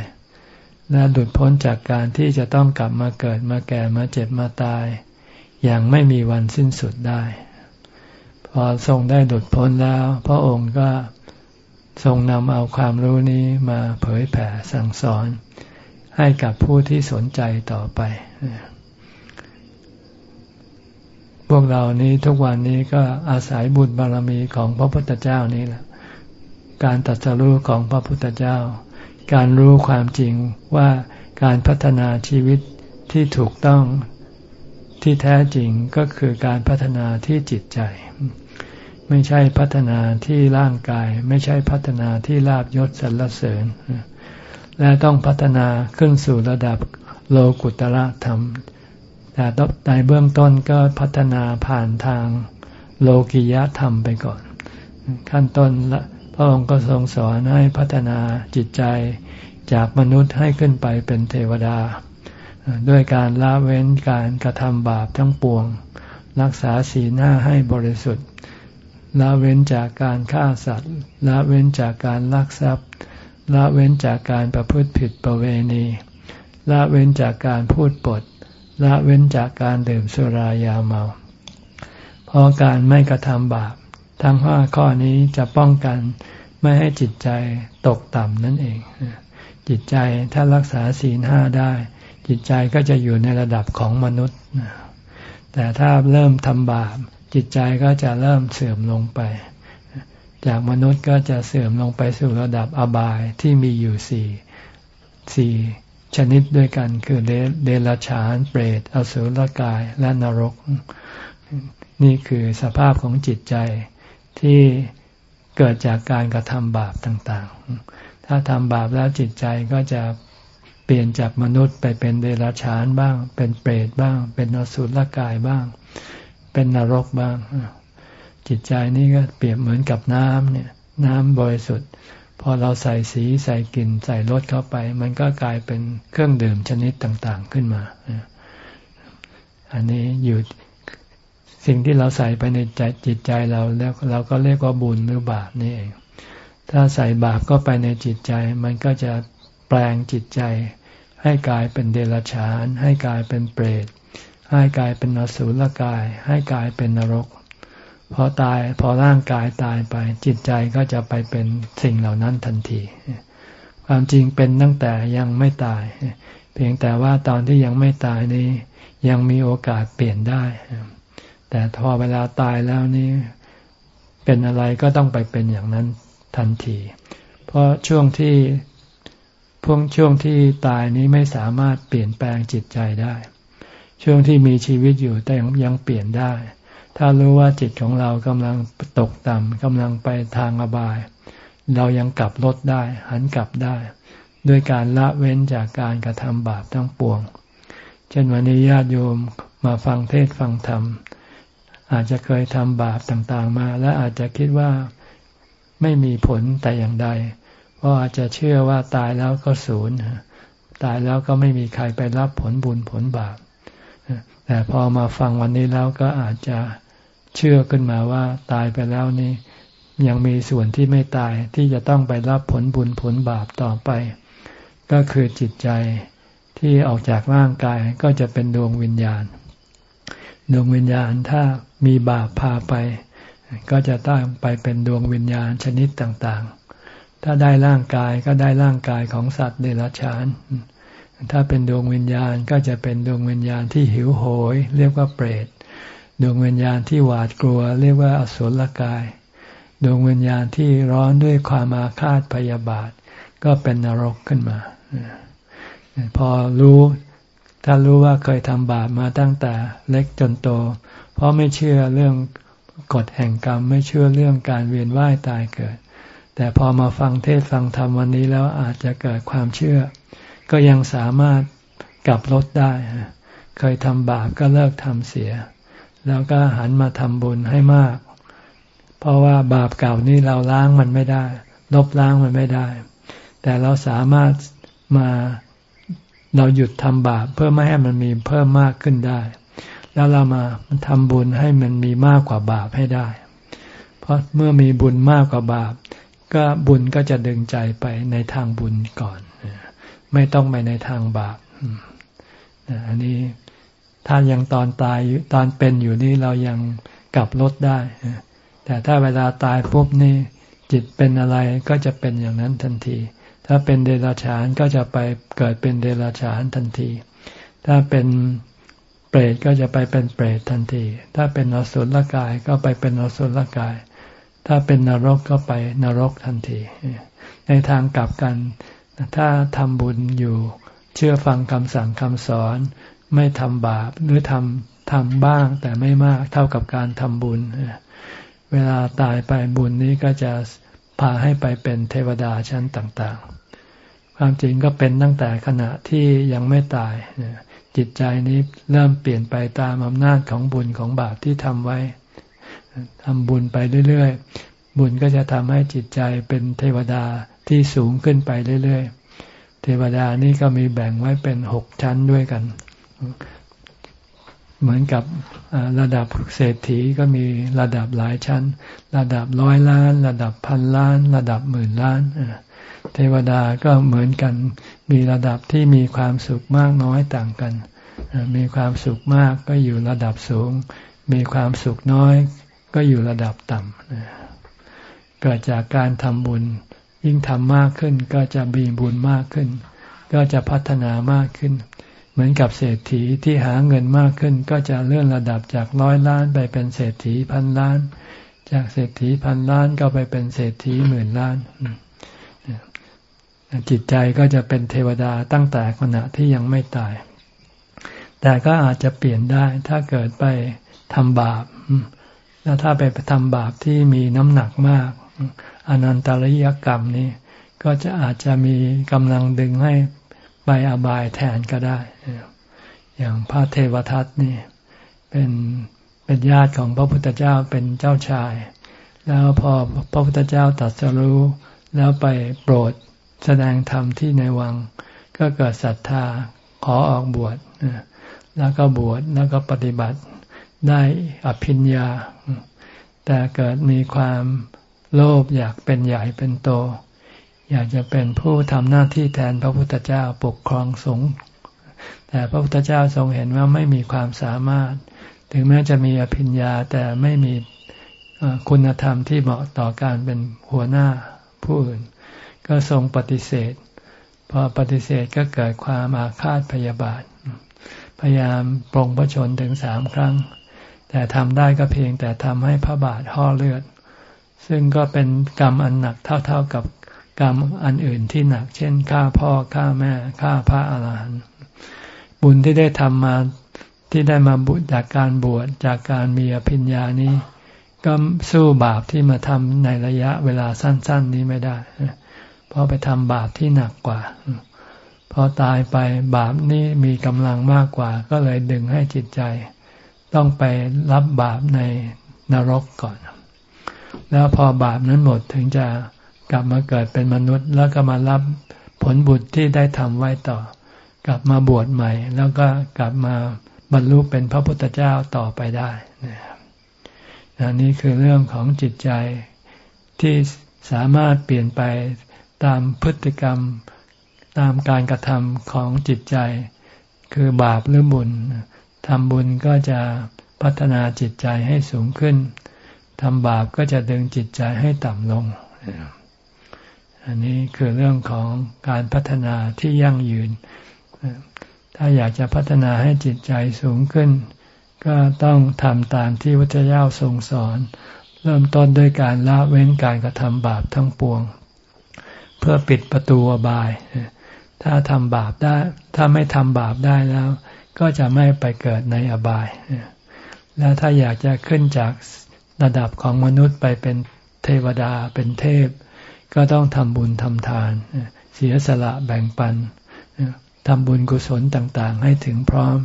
A: และหลุดพ้นจากการที่จะต้องกลับมาเกิดมาแก่มาเจ็บมาตาย อย่างไม่มีวันสิ้นสุดได้ พอทรงได้หลุดพ้นแล้ว พระองค์ก็ทรงนำเอาความรู้นี้มาเผยแผ่สั่งสอน ให้กับผู้ที่สนใจต่อไป พวกเรานี้ทุกวันนี้ก็อาศัยบุญบารมีของพระพุทธเจ้านี่แหละ การตัดสรู้ของพระพุทธเจ้า การรู้ความจริงว่าการพัฒนาชีวิตที่ถูกต้อง ที่แท้จริงก็คือการพัฒนาที่จิตใจ ไม่ใช่พัฒนาที่ร่างกาย ไม่ใช่พัฒนาที่ลาบยศสรรเสริญ และต้องพัฒนาขึ้นสู่ระดับโลกุตระธรรม แต่ในเบื้องต้นก็พัฒนาผ่านทางโลกิยะธรรมไปก่อน ขั้นต้นละระองค์ก็ทรงสอนให้พัฒนาจิตใจจากมนุษย์ให้ขึ้นไปเป็นเทวดา ด้วยการละเว้นการกระทำบาปทั้งปวง รักษาศีลห้าให้บริสุทธิ์ละเว้นจากการฆ่าสัตว์ละเว้นจากการลักทรัพย์ละเว้นจากการประพฤติผิดประเวณีละเว้นจากการพูดปดละเว้นจากการดื่มสุรายาเมา เพราะการไม่กระทำบาป ทั้งห้าข้อนี้จะป้องกันไม่ให้จิตใจตกต่ำนั่นเอง จิตใจถ้ารักษาศีลห้าได้ จิตใจก็จะอยู่ในระดับของมนุษย์ แต่ถ้าเริ่มทำบาป จิตใจก็จะเริ่มเสื่อมลงไป จากมนุษย์ก็จะเสื่อมลงไปสู่ระดับอบายที่มีอยู่สี่สี่ชนิดด้วยกันคือเดรัจฉาน เปรต อสุรกาย และนรก นี่คือสภาพของจิตใจที่เกิดจากการกระทำบาปต่างๆ ถ้าทำบาปแล้วจิตใจก็จะ ปลี่ยนจากมนุษย์ไปเป็นเดรัจฉานบ้าง เป็นเปรตบ้าง เป็นนสุลกายบ้าง เป็นนรกบ้าง จิตใจนี่ก็เปรียบเหมือนกับน้ำเนี่ย น้ำบริสุทธิ์ พอเราใส่สีใส่กลิ่นใส่รสเข้าไป มันก็กลายเป็นเครื่องดื่มชนิดต่างๆขึ้นมา อันนี้อยู่สิ่งที่เราใส่ไปในใจจิตใจเราแล้วเราก็เรียกว่าบุญหรือบาปนี่เอง ถ้าใส่บาปก็ไปในจิตใจ มันก็จะแปลงจิตใจ ให้กลายเป็นเดรัจฉาน ให้กลายเป็นเปรต ให้กลายเป็นนสุลกาย ให้กลายเป็นนรก พอตายพอร่างกายตายไป จิตใจก็จะไปเป็นสิ่งเหล่านั้นทันที ความจริงเป็นตั้งแต่ยังไม่ตาย เพียงแต่ว่าตอนที่ยังไม่ตายนี้ ยังมีโอกาสเปลี่ยนได้ แต่พอเวลาตายแล้วนี่เป็นอะไรก็ต้องไปเป็นอย่างนั้นทันที เพราะช่วงที่ พวงช่วงที่ตายนี้ไม่สามารถเปลี่ยนแปลงจิตใจได้ ช่วงที่มีชีวิตอยู่แต่ยังเปลี่ยนได้ ถ้ารู้ว่าจิตของเรากำลังตกต่ำกำลังไปทางอบาย เรายังกลับรถได้ หันกลับได้ ด้วยการละเว้นจากการกระทำบาปทั้งปวง เช่นวันนี้ญาติโยมมาฟังเทศฟังธรรม อาจจะเคยทำบาปต่างๆมา และอาจจะคิดว่าไม่มีผลแต่อย่างใด เพราะอาจจะเชื่อว่าตายแล้วก็ศูนย์ตายแล้วก็ไม่มีใครไปรับผลบุญผลบาปแต่พอมาฟังวันนี้แล้วก็อาจจะเชื่อขึ้นมาว่าตายไปแล้วนี่ยังมีส่วนที่ไม่ตายที่จะต้องไปรับผลบุญผลบาปต่อไป ก็คือจิตใจที่ออกจากร่างกายก็จะเป็นดวงวิญญาณ ดวงวิญญาณถ้ามีบาปพาไป ก็จะต้องไปเป็นดวงวิญญาณชนิดต่าง ถ้าได้ร่างกายก็ได้ร่างกายของสัตว์เดรัจฉาน ถ้าเป็นดวงวิญญาณก็จะเป็นดวงวิญญาณที่หิวโหย เรียกว่าเปรต ดวงวิญญาณที่หวาดกลัว เรียกว่าอสุรกาย ดวงวิญญาณที่ร้อนด้วยความอาฆาตพยาบาท ก็เป็นนรกขึ้นมา พอรู้ถ้ารู้ว่าเคยทำบาปมาตั้งแต่เล็กจนโต เพราะไม่เชื่อเรื่องกฎแห่งกรรมไม่เชื่อเรื่องการเวียนว่ายตายเกิด แต่พอมาฟังเทศฟังธรรมวันนี้แล้วอาจจะเกิดความเชื่อ ก็ยังสามารถกลับลดได้ เคยทำบาปก็เลิกทำเสีย แล้วก็หันมาทำบุญให้มาก เพราะว่าบาปเก่านี้เราล้างมันไม่ได้ ลบล้างมันไม่ได้ แต่เราสามารถมาเราหยุดทำบาปเพื่อไม่ให้มันมีเพิ่มมากขึ้นได้ แล้วเรามาทำบุญให้มันมีมากกว่าบาปให้ได้ เพราะเมื่อมีบุญมากกว่าบาป ก็บุญก็จะดึงใจไปในทางบุญก่อน ไม่ต้องไปในทางบาปอันนี้ถ้ายังตอนตายตอนเป็นอยู่นี่เรายังกลับรถได้ แต่ถ้าเวลาตายปุ๊บนี่จิตเป็นอะไรก็จะเป็นอย่างนั้นทันที ถ้าเป็นเดรัจฉานก็จะไปเกิดเป็นเดรัจฉานทันที ถ้าเป็นเปรตก็จะไปเป็นเปรตทันที ถ้าเป็นอสุรกายก็ไปเป็นอสุรกาย ถ้าเป็นนรกก็ไปนรกทันที ในทางกลับกัน ถ้าทำบุญอยู่ เชื่อฟังคำสั่งคำสอน ไม่ทำบาปหรือทำทำบ้างแต่ไม่มากเท่ากับการทำบุญ เวลาตายไปบุญนี้ก็จะพาให้ไปเป็นเทวดาชั้นต่าง ๆ ความจริงก็เป็นตั้งแต่ขณะที่ยังไม่ตาย จิตใจนี้เริ่มเปลี่ยนไปตามอำนาจของบุญของบาปที่ทำไว้ ทำบุญไปเรื่อยๆ บุญก็จะทำให้จิตใจเป็นเทวดาที่สูงขึ้นไปเรื่อยๆ เทวดานี่ก็มีแบ่งไว้เป็นหกชั้นด้วยกัน เหมือนกับระดับเศรษฐีก็มีระดับหลายชั้น ระดับร้อยล้าน ระดับพันล้าน ระดับหมื่นล้านเทวดาก็เหมือนกัน มีระดับที่มีความสุขมากน้อยต่างกัน มีความสุขมากก็อยู่ระดับสูง มีความสุขน้อย ก็อยู่ระดับต่ำเกิดจากการทำบุญ ยิ่งทำมากขึ้นก็จะมีบุญมากขึ้น ก็จะพัฒนามากขึ้น เหมือนกับเศรษฐีที่หาเงินมากขึ้น ก็จะเลื่อนระดับจากร้อยล้านไปเป็นเศรษฐีพันล้าน จากเศรษฐีพันล้านก็ไปเป็นเศรษฐีหมื่นล้านจิตใจก็จะเป็นเทวดาตั้งแต่ขณะที่ยังไม่ตาย แต่ก็อาจจะเปลี่ยนได้ถ้าเกิดไปทำบาป แล้วถ้าไปทำบาปที่มีน้ำหนักมากอนันตริยกรรมนี้ ก็จะอาจจะมีกำลังดึงให้ไปอบายแทนก็ได้ อย่างพระเทวทัตนี่เป็นเป็นญาติของพระพุทธเจ้าเป็นเจ้าชาย แล้วพอพระพุทธเจ้าตรัสรู้แล้วไปโปรดแสดงธรรมที่ในวัง ก็เกิดศรัทธาขอออกบวชแล้วก็บวชแล้วก็ปฏิบัติ ได้อภิญญา แต่เกิดมีความโลภอยากเป็นใหญ่เป็นโต อยากจะเป็นผู้ทำหน้าที่แทนพระพุทธเจ้าปกครองสงฆ์แต่พระพุทธเจ้าทรงเห็นว่าไม่มีความสามารถ ถึงแม้จะมีอภิญญาแต่ไม่มีคุณธรรมที่เหมาะต่อการเป็นหัวหน้าผู้อื่น ก็ทรงปฏิเสธ พอปฏิเสธก็เกิดความอาฆาตพยาบาท พยายามปรงพระชนถึงสามครั้ง แต่ทำได้ก็เพียงแต่ทำให้พระบาทห่อเลือด ซึ่งก็เป็นกรรมอันหนักเท่าๆกับกรรมอันอื่นที่หนัก เช่นฆ่าพ่อฆ่าแม่ฆ่าพระอาหารหันต์บุญที่ได้ทำมาที่ได้มาบุญจากการบวชจากการมีอภิญญานี้ ก็สู้บาปที่มาทำในระยะเวลาสั้น ๆ นี้ไม่ได้ เพราะไปทำบาปที่หนักกว่าพอตายไปบาปนี้มีกำลังมากกว่า ก็เลยดึงให้จิตใจ ต้องไปรับบาปในนรกก่อน แล้วพอบาปนั้นหมดถึงจะกลับมาเกิดเป็นมนุษย์ แล้วก็มารับผลบุญที่ได้ทำไว้ต่อ กลับมาบวชใหม่ แล้วก็กลับมาบรรลุเป็นพระพุทธเจ้าต่อไปได้นนี่คือเรื่องของจิตใจที่สามารถเปลี่ยนไปตามพฤติกรรมตามการกระทำของจิตใจ คือบาปหรือบุญ ทำบุญก็จะพัฒนาจิตใจให้สูงขึ้นทำบาปก็จะดึงจิตใจให้ต่ำลง อันนี้คือเรื่องของการพัฒนาที่ยั่งยืน ถ้าอยากจะพัฒนาให้จิตใจสูงขึ้น ก็ต้องทำตามที่พระเจ้าทรงสอน เริ่มต้นด้วยการละเว้นการกระทำบาปทั้งปวง เพื่อปิดประตูอบาย ถ้าทำบาปได้ ถ้าไม่ทำบาปได้แล้ว ก็จะไม่ไปเกิดในอบาย แล้วถ้าอยากจะขึ้นจากระดับของมนุษย์ไปเป็นเทวดาเป็นเทพ ก็ต้องทำบุญทำทาน เสียสละแบ่งปันทำบุญกุศลต่างๆ ให้ถึงพร้อม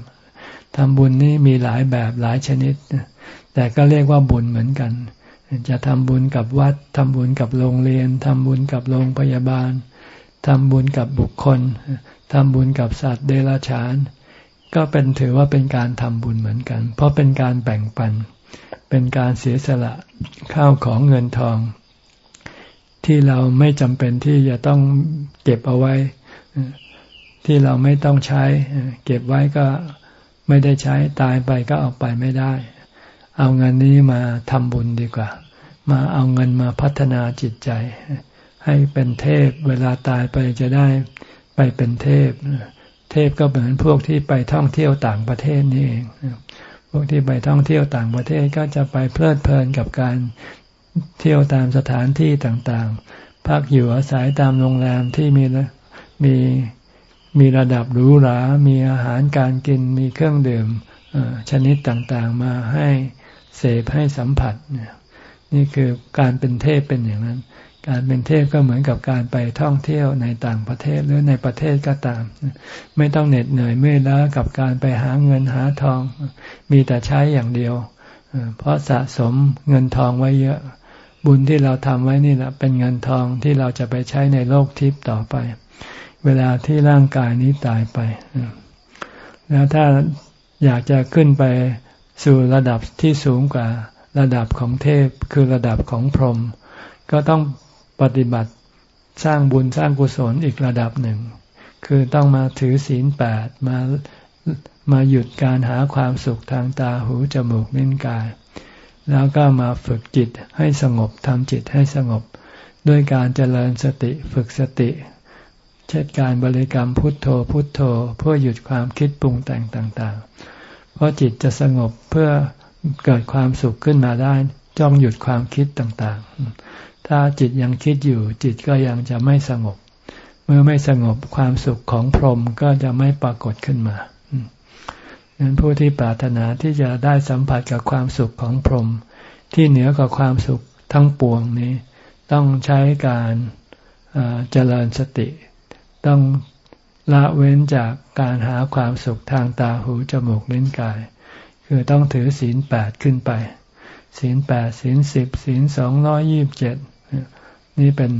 A: ทำบุญนี้มีหลายแบบหลายชนิด แต่ก็เรียกว่าบุญเหมือนกัน จะทำบุญกับวัดทำบุญกับโรงเรียนทำบุญกับโรงพยาบาลทำบุญกับบุคคลทำบุญกับสัตว์เดรัจฉาน ก็เป็นถือว่าเป็นการทำบุญเหมือนกัน เพราะเป็นการแบ่งปัน เป็นการเสียสละข้าวของเงินทอง ที่เราไม่จำเป็นที่จะต้องเก็บเอาไว้ ที่เราไม่ต้องใช้ เก็บไว้ก็ไม่ได้ใช้ตายไปก็เอาไปไม่ได้ เอาเงินนี้มาทำบุญดีกว่า มาเอาเงินมาพัฒนาจิตใจ ให้เป็นเทพ เวลาตายไปจะได้ไปเป็นเทพเทพก็เหมือนพวกที่ไปท่องเที่ยวต่างประเทศนี่เองพวกที่ไปท่องเที่ยวต่างประเทศก็จะไปเพลิดเพลินกับการเที่ยวตามสถานที่ต่างๆ พักอยู่อาศัยตามโรงแรมที่มีมีมีระดับหรูหรา มีอาหารการกิน มีเครื่องดื่มชนิดต่างๆ มาให้เสพให้สัมผัส นี่คือการเป็นเทพเป็นอย่างนั้น การเป็นเทพก็เหมือนกับการไปท่องเที่ยวในต่างประเทศหรือในประเทศก็ตาม ไม่ต้องเหน็ดเหนื่อยเมื่อยล้ากับการไปหาเงินหาทอง มีแต่ใช้อย่างเดียว เพราะสะสมเงินทองไว้เยอะ บุญที่เราทำไว้นี่แหละเป็นเงินทองที่เราจะไปใช้ในโลกทิพย์ต่อไป เวลาที่ร่างกายนี้ตายไป แล้วถ้าอยากจะขึ้นไปสู่ระดับที่สูงกว่าระดับของเทพคือระดับของพรหมก็ต้อง ปฏิบัติสร้างบุญสร้างกุศลอีกระดับหนึ่ง คือต้องมาถือศีลแปดมามาหยุดการหาความสุขทางตาหูจมูกนิ้นกาย แล้วก็มาฝึกจิตให้สงบทำจิตให้สงบ ด้วยการเจริญสติฝึกสติ เช่นการบริกรรมพุทโธพุทโธเพื่อหยุดความคิดปรุงแต่งต่างๆ เพราะจิตจะสงบเพื่อเกิดความสุขขึ้นมาได้จ้องหยุดความคิดต่างๆ ถ้าจิตยังคิดอยู่ จิตก็ยังจะไม่สงบ เมื่อไม่สงบความสุขของพรหมก็จะไม่ปรากฏขึ้นมาดังนั้นผู้ที่ปรารถนาที่จะได้สัมผัสกับความสุขของพรหมที่เหนือกว่าความสุขทั้งปวงนี้ ต้องใช้การเจริญสติ ต้องละเว้นจากการหาความสุขทางตาหูจมูกลิ้นกาย คือต้องถือศีลแปดขึ้นไปศีลแปดศีลสิบศีลสองร้อยยี่บเจ็ด นี่เป็น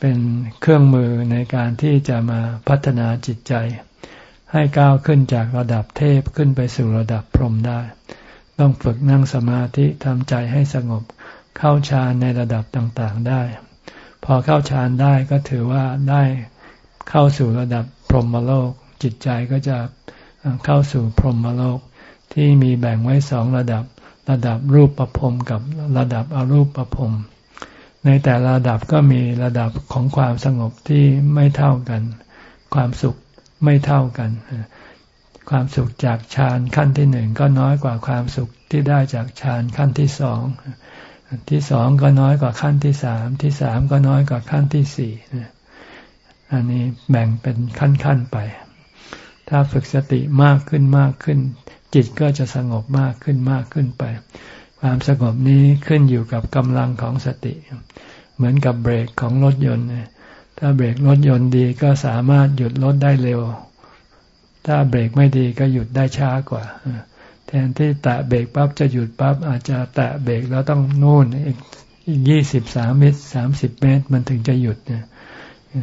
A: เป็นเครื่องมือในการที่จะมาพัฒนาจิตใจ ให้ก้าวขึ้นจากระดับเทพขึ้นไปสู่ระดับพรหมได้ ต้องฝึกนั่งสมาธิทำใจให้สงบเข้าฌานในระดับต่างๆได้ พอเข้าฌานได้ก็ถือว่าได้เข้าสู่ระดับพรหมโลก จิตใจก็จะเข้าสู่พรหมโลกที่มีแบ่งไว้สองระดับ ระดับรูปประพรมกับระดับอรูปประพรม ในแต่ระดับก็มีระดับของความสงบที่ไม่เท่ากัน ความสุขไม่เท่ากัน ความสุขจากฌานขั้นที่หนึ่งก็น้อยกว่าความสุขที่ได้จากฌานขั้นที่สองที่สองก็น้อยกว่าขั้นที่สามที่สามก็น้อยกว่าขั้นที่สี่อันนี้แบ่งเป็นขั้นๆไป ถ้าฝึกสติมากขึ้นมากขึ้น จิตก็จะสงบมากขึ้นมากขึ้นไป ความสงบนี้ขึ้นอยู่กับกำลังของสติ เหมือนกับเบรกของรถยนต์ ถ้าเบรกรถยนต์ดีก็สามารถหยุดรถได้เร็ว ถ้าเบรกไม่ดีก็หยุดได้ช้ากว่า แทนที่แตะเบรกปั๊บจะหยุดปั๊บอาจจะแตะเบรกแล้วต้องนู่นอีกอีกยี่สิบสามเมตรสามสิบเมตร มันถึงจะหยุดเนี่ย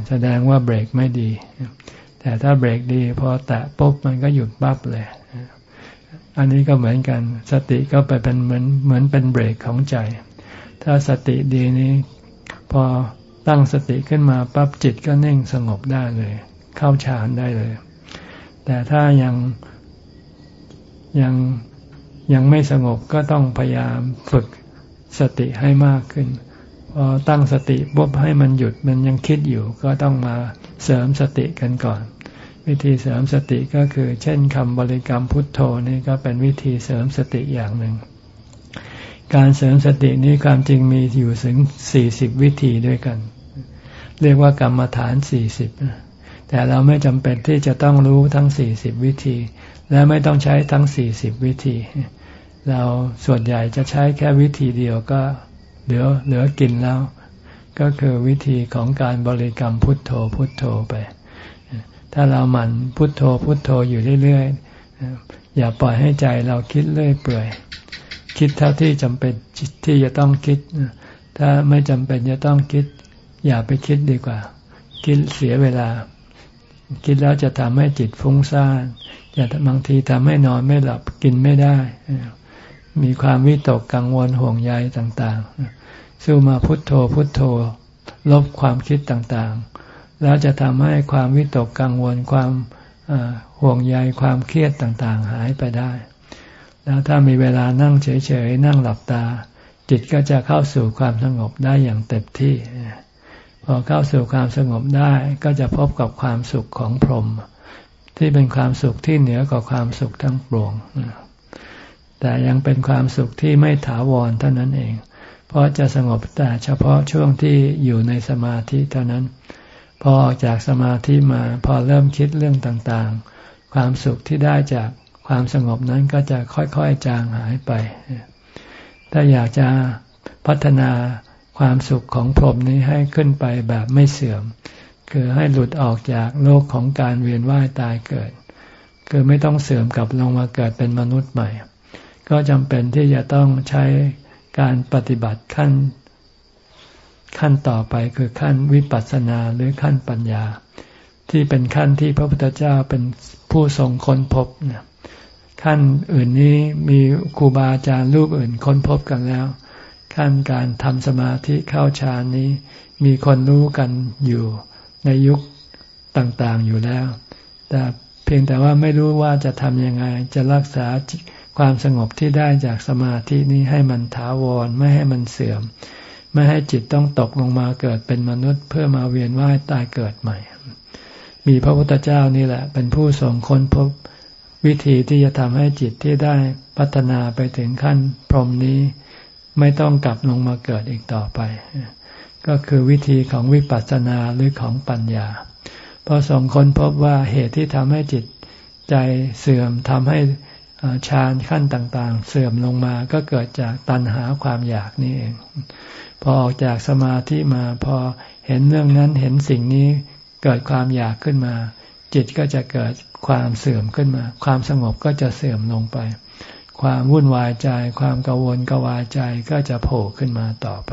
A: แสดงว่าเบรกไม่ดี แต่ถ้าเบรกดีพอแตะปุ๊บมันก็หยุดปั๊บเลย อันนี้ก็เหมือนกัน สติก็ไปเป็นเหมือนเหมือนเป็นเบรกของใจ ถ้าสติดีนี้ พอตั้งสติขึ้นมาปั๊บจิตก็นิ่งสงบได้เลย เข้าฌานได้เลย แต่ถ้ายังยังยังไม่สงบก็ต้องพยายามฝึกสติให้มากขึ้น พอตั้งสติปุ๊บให้มันหยุดมันยังคิดอยู่ ก็ต้องมาเสริมสติกันก่อน วิธีเสริมสติก็คือ เช่นคำบริกรรมพุทโธนี่ก็เป็นวิธีเสริมสติอย่างหนึ่ง การเสริมสตินี้ความจริงมีอยู่ถึงสี่สิบวิธีด้วยกัน เรียกว่ากรรมฐานสี่สิบแต่เราไม่จำเป็นที่จะต้องรู้ทั้งสี่สิบวิธี และไม่ต้องใช้ทั้งสี่สิบวิธี เราส่วนใหญ่จะใช้แค่วิธีเดียวก็เหลือเหลือกินแล้ว ก็คือวิธีของการบริกรรมพุทโธพุทโธไป ถ้าเราหมั่นพุทโธพุทโธอยู่เรื่อยๆอย่าปล่อยให้ใจเราคิดเรื่อยเปื่อย คิดเท่าที่จำเป็นที่จะต้องคิด ถ้าไม่จำเป็นจะต้องคิด อย่าไปคิดดีกว่า คิดเสียเวลา คิดแล้วจะทำให้จิตฟุ้งซ่านจะบางทีทำให้นอนไม่หลับกินไม่ได้ มีความวิตกกังวลห่วงใยต่างๆ สู้มาพุทโธพุทโธ ลบความคิดต่างๆ แล้วจะทำให้ความวิตกกังวลความห่วงใยความเครียดต่างๆ หายไปได้ แล้วถ้ามีเวลานั่งเฉยๆ นั่งหลับตา จิตก็จะเข้าสู่ความสงบได้อย่างเต็มที่ พอเข้าสู่ความสงบได้ก็จะพบกับความสุขของพรหมที่เป็นความสุขที่เหนือกว่าความสุขทั้งปวงแต่ยังเป็นความสุขที่ไม่ถาวรเท่านั้นเอง เพราะจะสงบแต่เฉพาะช่วงที่อยู่ในสมาธิเท่านั้น พอออกจากสมาธิมาพอเริ่มคิดเรื่องต่างๆ ความสุขที่ได้จากความสงบนั้นก็จะค่อยๆจางหายไป ถ้าอยากจะพัฒนาความสุขของพรหมนี้ให้ขึ้นไปแบบไม่เสื่อม คือให้หลุดออกจากโลกของการเวียนว่ายตายเกิด คือไม่ต้องเสื่อมกลับลงมาเกิดเป็นมนุษย์ใหม่ ก็จำเป็นที่จะต้องใช้การปฏิบัติขั้น ขั้นต่อไปคือขั้นวิปัสสนาหรือขั้นปัญญา ที่เป็นขั้นที่พระพุทธเจ้าเป็นผู้ทรงค้นพบเนี่ยขั้นอื่นนี้มีครูบาอาจารย์รูปอื่นค้นพบกันแล้ว ขั้นการทำสมาธิเข้าฌานนี้ มีคนรู้กันอยู่ในยุคต่างๆอยู่แล้ว แต่เพียงแต่ว่าไม่รู้ว่าจะทำยังไง จะรักษาความสงบที่ได้จากสมาธินี้ให้มันถาวรไม่ให้มันเสื่อม ไม่ให้จิตต้องตกลงมาเกิดเป็นมนุษย์ เพื่อมาเวียนว่ายตายเกิดใหม่ มีพระพุทธเจ้านี่แหละ เป็นผู้ส่งค้นพบวิธีที่จะทำให้จิตที่ได้พัฒนาไปถึงขั้นพรหมนี้ ไม่ต้องกลับลงมาเกิดอีกต่อไป ก็คือวิธีของวิปัสสนาหรือของปัญญาพอส่งค้นพบว่าเหตุที่ทำให้จิตใจเสื่อมทำให้ ฌานขั้นต่างๆ เสื่อมลงมาก็เกิดจากตัณหาความอยากนี่เอง พอออกจากสมาธิมาพอเห็นเรื่องนั้นเห็นสิ่งนี้เกิดความอยากขึ้นมา จิตก็จะเกิดความเสื่อมขึ้นมา ความสงบก็จะเสื่อมลงไป ความวุ่นวายใจ ความกังวลกวายใจก็จะโผล่ขึ้นมาต่อไป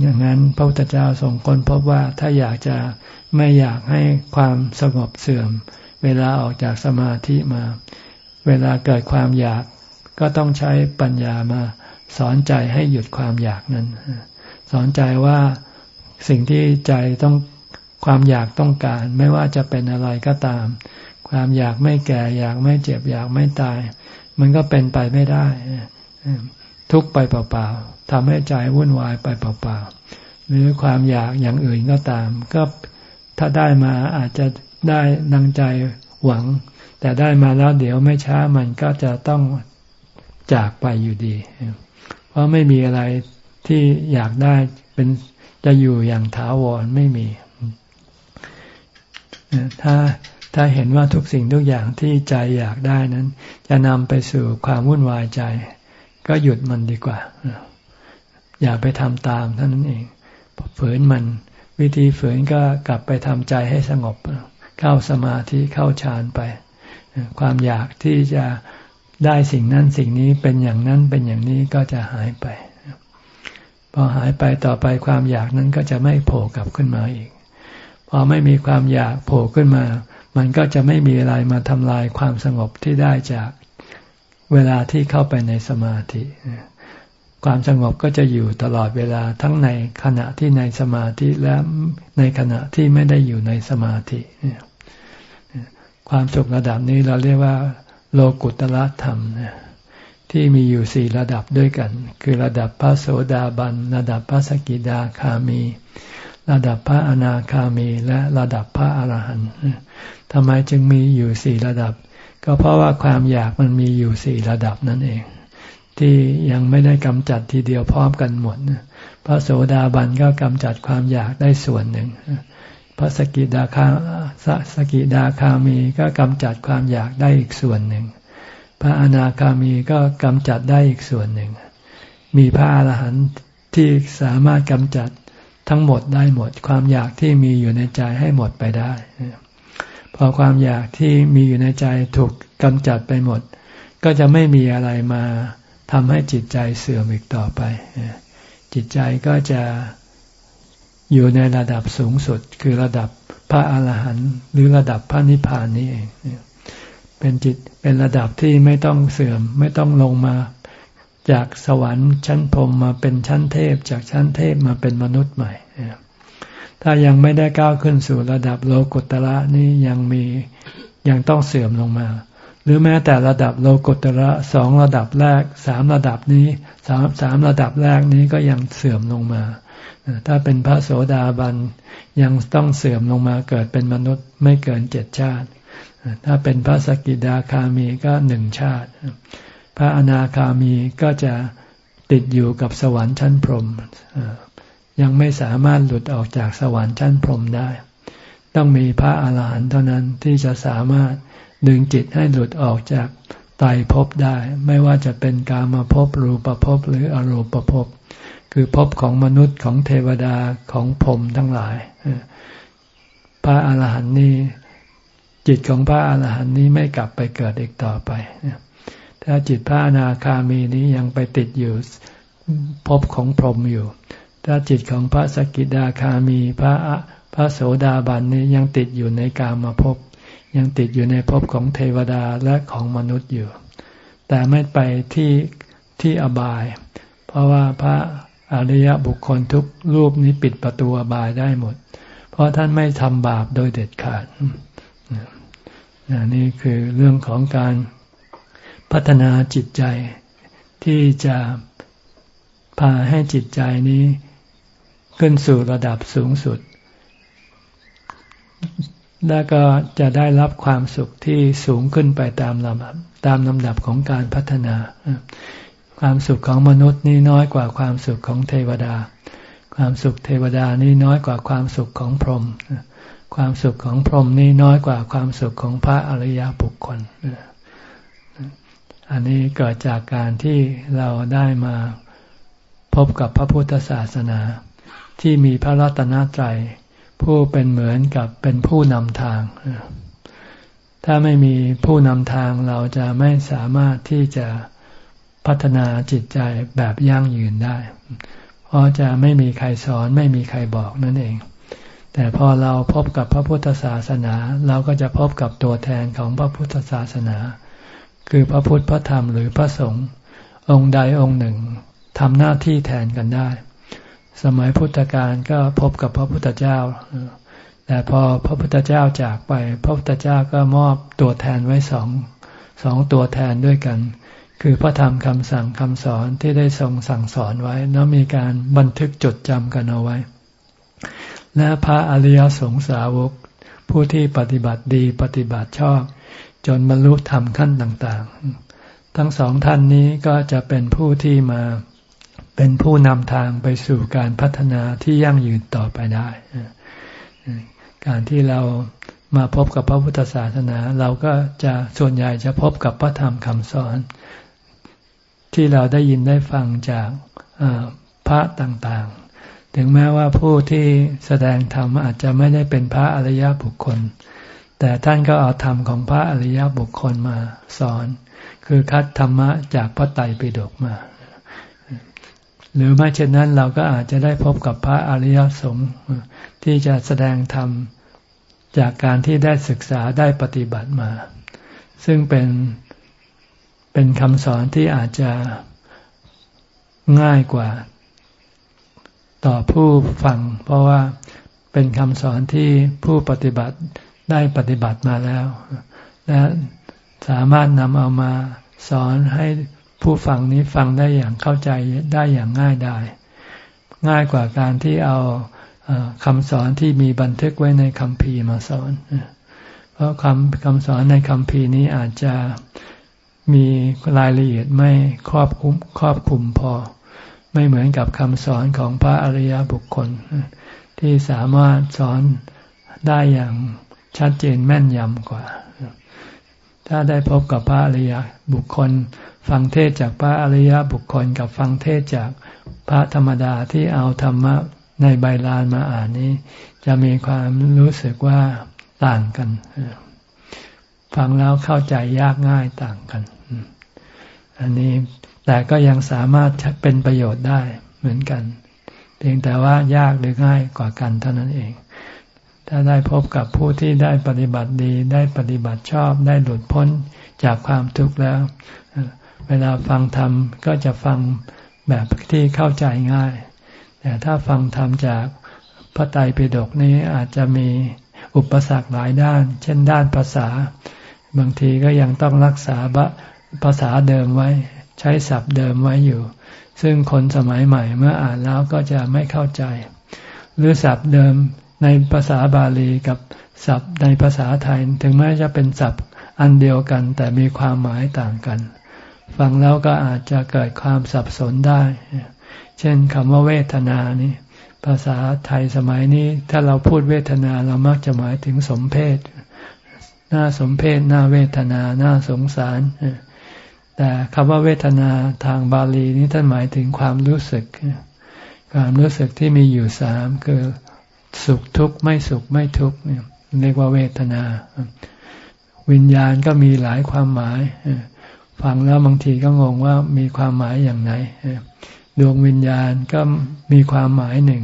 A: อย่างนั้นพระพุทธเจ้าทรงค้นพบว่าถ้าอยากจะไม่อยากให้ความสงบเสื่อม เวลาออกจากสมาธิมา เวลาเกิดความอยากก็ต้องใช้ปัญญามาสอนใจให้หยุดความอยากนั้น สอนใจว่าสิ่งที่ใจต้องความอยากต้องการ ไม่ว่าจะเป็นอะไรก็ตาม ความอยากไม่แก่อยากไม่เจ็บอยากไม่ตาย มันก็เป็นไปไม่ได้ ทุกไปเปล่าๆทำให้ใจวุ่นวายไปเปล่าๆหรือความอยากอย่างอื่นก็ตาม ก็ถ้าได้มาอาจจะได้ดังใจหวัง แต่ได้มาแล้วเดี๋ยวไม่ช้ามันก็จะต้องจากไปอยู่ดี เพราะไม่มีอะไรที่อยากได้เป็นจะอยู่อย่างถาวรไม่มี ถ้าถ้าเห็นว่าทุกสิ่งทุกอย่างที่ใจอยากได้นั้น จะนำไปสู่ความวุ่นวายใจ ก็หยุดมันดีกว่า อย่าไปทำตามเท่านั้นเองฝืนมันวิธีฝืนก็กลับไปทำใจให้สงบ เข้าสมาธิเข้าฌานไป ความอยากที่จะได้สิ่งนั้นสิ่งนี้เป็นอย่างนั้นเป็นอย่างนี้ก็จะหายไป พอหายไปต่อไปความอยากนั้นก็จะไม่โผล่กลับขึ้นมาอีก พอไม่มีความอยากโผล่ขึ้นมา มันก็จะไม่มีอะไรมาทำลายความสงบที่ได้จากเวลาที่เข้าไปในสมาธิความสงบก็จะอยู่ตลอดเวลาทั้งในขณะที่ในสมาธิและในขณะที่ไม่ได้อยู่ในสมาธิ ความสุขระดับนี้เราเรียกว่า โลกุตละธรรมที่มีอยู่สี่ระดับด้วยกัน คือระดับพระโสดาบัน ระดับพระสกิดาคามี ระดับพระอนาคามีและระดับพระอรหันต์ทำไมจึงมีอยู่สี่ระดับ ก็เพราะว่าความอยากมันมีอยู่สี่ระดับนั่นเอง ที่ยังไม่ได้กำจัดทีเดียวพร้อมกันหมดพระโสดาบันก็กำจัดความอยากได้ส่วนหนึ่ง พระสกิดาคาสกิดาคามีก็กำจัดความอยากได้อีกส่วนหนึ่ง พระอนาคามีก็กำจัดได้อีกส่วนหนึ่ง มีพระอรหันต์ที่สามารถกำจัดทั้งหมดได้หมด ความอยากที่มีอยู่ในใจให้หมดไปได้ พอความอยากที่มีอยู่ในใจถูกกำจัดไปหมด ก็จะไม่มีอะไรมาทำให้จิตใจเสื่อมอีกต่อไป จิตใจก็จะ อยู่ในระดับสูงสุดคือระดับพระอาหารหันต์หรือระดับพระนิพพานนี้เองเป็นจิตเป็นระดับที่ไม่ต้องเสื่อมไม่ต้องลงมา จากสวรรค์ชั้นพรมมาเป็นชั้นเทพ จากชั้นเทพมาเป็นมนุษย์ใหม่ ถ้ายังไม่ได้ก้าวขึ้นสู่ระดับโลกุตระนี่ยังมียังต้องเสื่อมลงมา หรือแม้แต่ระดับโลกุตระสองระดับแรกสามระดับนี้สามสามระดับแรกนี้ก็ยังเสื่อมลงมา ถ้าเป็นพระโสดาบันยังต้องเสื่อมลงมาเกิดเป็นมนุษย์ไม่เกินเจ็ดชาติ ถ้าเป็นพระสกิดาคามีก็หนึ่งชาติ พระอนาคามีก็จะติดอยู่กับสวรรค์ชั้นพรหมยังไม่สามารถหลุดออกจากสวรรค์ชั้นพรหมได้ ต้องมีพระอาหารหันต์เท่านั้นที่จะสามารถดึงจิตให้หลุดออกจากไตภพได้ ไม่ว่าจะเป็นกามาภพรูปภพหรืออรูปภพ คือภพของมนุษย์ของเทวดาของพรหมทั้งหลาย พระอาหารหันต์นี้จิตของพระอาหารหันต์นี้ไม่กลับไปเกิดอีกต่อไป ถ้าจิตพระอนาคามีนี้ยังไปติดอยู่ภพของพรหมอยู่ ถ้าจิตของพระสกิดาคามีพระพระโสดาบันนี้ยังติดอยู่ในกามาภพยังติดอยู่ในภพของเทวดาและของมนุษย์อยู่ แต่ไม่ไปที่ที่อบาย เพราะว่าพระ อริยบุคคลทุกรูปนี้ปิดประตูอบายได้หมด เพราะท่านไม่ทำบาปโดยเด็ดขาดนี่คือเรื่องของการพัฒนาจิตใจที่จะพาให้จิตใจนี้ขึ้นสู่ระดับสูงสุด แล้วก็จะได้รับความสุขที่สูงขึ้นไปตามลำดับตามลำดับของการพัฒนา ความสุขของมนุษย์นี่น้อยกว่าความสุขของเทวดา ความสุขเทวดานี่น้อยกว่าความสุขของพรหมความสุขของพรหมนี่น้อยกว่าความสุขของพระอริยบุคคล อันนี้เกิดจากการที่เราได้มาพบกับพระพุทธศาสนา ที่มีพระรัตนตรัยผู้เป็นเหมือนกับเป็นผู้นำทาง ถ้าไม่มีผู้นำทางเราจะไม่สามารถที่จะ พัฒนาจิตใจแบบยั่งยืนได้ เพราะจะไม่มีใครสอนไม่มีใครบอกนั่นเอง แต่พอเราพบกับพระพุทธศาสนา เราก็จะพบกับตัวแทนของพระพุทธศาสนา คือพระพุทธพระธรรมหรือพระสงฆ์องค์ใดองค์หนึ่งทำหน้าที่แทนกันได้ สมัยพุทธกาลก็พบกับพระพุทธเจ้า แต่พอพระพุทธเจ้าจากไป พระพุทธเจ้าก็มอบตัวแทนไว้สองสองตัวแทนด้วยกัน คือพระธรรมคำสั่งคำสอนที่ได้ทรงสั่งสอนไว้ แล้วมีการบันทึกจดจำกันเอาไว้ และพระอริยสงสาวก ผู้ที่ปฏิบัติดีปฏิบัติชอบ จนบรรลุธรรมขั้นต่างๆ ทั้งสองท่านนี้ก็จะเป็นผู้ที่มาเป็นผู้นำทางไปสู่การพัฒนาที่ยั่งยืนต่อไปได้ การที่เรามาพบกับพระพุทธศาสนา เราก็จะส่วนใหญ่จะพบกับพระธรรมคำสอน ที่เราได้ยินได้ฟังจากพระต่างๆ ถึงแม้ว่าผู้ที่แสดงธรรมอาจจะไม่ได้เป็นพระอริยบุคคล แต่ท่านก็เอาธรรมของพระอริยบุคคลมาสอน คือคัดธรรมะจากพระไตรปิฎกมา หรือไม่เช่นนั้นเราก็อาจจะได้พบกับพระอริยสงฆ์ที่จะแสดงธรรมจากการที่ได้ศึกษาได้ปฏิบัติมา ซึ่งเป็น เป็นคำสอนที่อาจจะง่ายกว่า ต่อผู้ฟัง เพราะว่าเป็นคำสอนที่ผู้ปฏิบัติได้ปฏิบัติมาแล้ว และสามารถนำเอามาสอนให้ผู้ฟังนี้ฟังได้อย่างเข้าใจได้อย่างง่ายได้ ง่ายกว่าการที่เอาคำสอนที่มีบันทึกไว้ในคำพีมาสอน เพราะคำคำสอนในคำพีนี้อาจจะ มีรายละเอียดไม่ครอบคุมครอบคุมพอ ไม่เหมือนกับคำสอนของพระอริยบุคคล ที่สามารถสอนได้อย่างชัดเจนแม่นยำกว่า ถ้าได้พบกับพระอริยบุคคล ฟังเทศจากพระอริยบุคคลกับฟังเทศจากพระธรรมดาที่เอาธรรมะในใบลานมาอ่านนี้ จะมีความรู้สึกว่าต่างกัน ฟังแล้วเข้าใจยากง่ายต่างกัน อันนี้แต่ก็ยังสามารถเป็นประโยชน์ได้เหมือนกัน เพียงแต่ว่ายากหรือง่ายกว่ากันเท่านั้นเอง ถ้าได้พบกับผู้ที่ได้ปฏิบัติดี ได้ปฏิบัติชอบได้หลุดพ้นจากความทุกข์แล้ว เวลาฟังธรรมก็จะฟังแบบที่เข้าใจง่าย แต่ถ้าฟังธรรมจากพระไตรปิฎกนี้อาจจะมีอุปสรรคหลายด้าน เช่นด้านภาษา บางทีก็ยังต้องรักษาบะ ภาษาเดิมไว้ ใช้ศัพท์เดิมไว้อยู่ ซึ่งคนสมัยใหม่เมื่ออ่านแล้วก็จะไม่เข้าใจ หรือศัพท์เดิมในภาษาบาลีกับศัพท์ในภาษาไทย ถึงแม้จะเป็นศัพท์อันเดียวกันแต่มีความหมายต่างกัน ฟังแล้วก็อาจจะเกิดความสับสนได้ เช่นคำว่าเวทนานี่ภาษาไทยสมัยนี้ ถ้าเราพูดเวทนาเรามักจะหมายถึงสมเพศหน้าสมเพศหน้าเวทนาหน้าสงสาร แต่คำว่าเวทนาทางบาลีนี้ท่านหมายถึงความรู้สึก ความรู้สึกที่มีอยู่สามคือสุขทุกข์ไม่สุขไม่ทุกข์เรียกว่าเวทนา วิญญาณก็มีหลายความหมายฟังแล้วบางทีก็งงว่ามีความหมายอย่างไรดวงวิญญาณก็มีความหมายหนึ่ง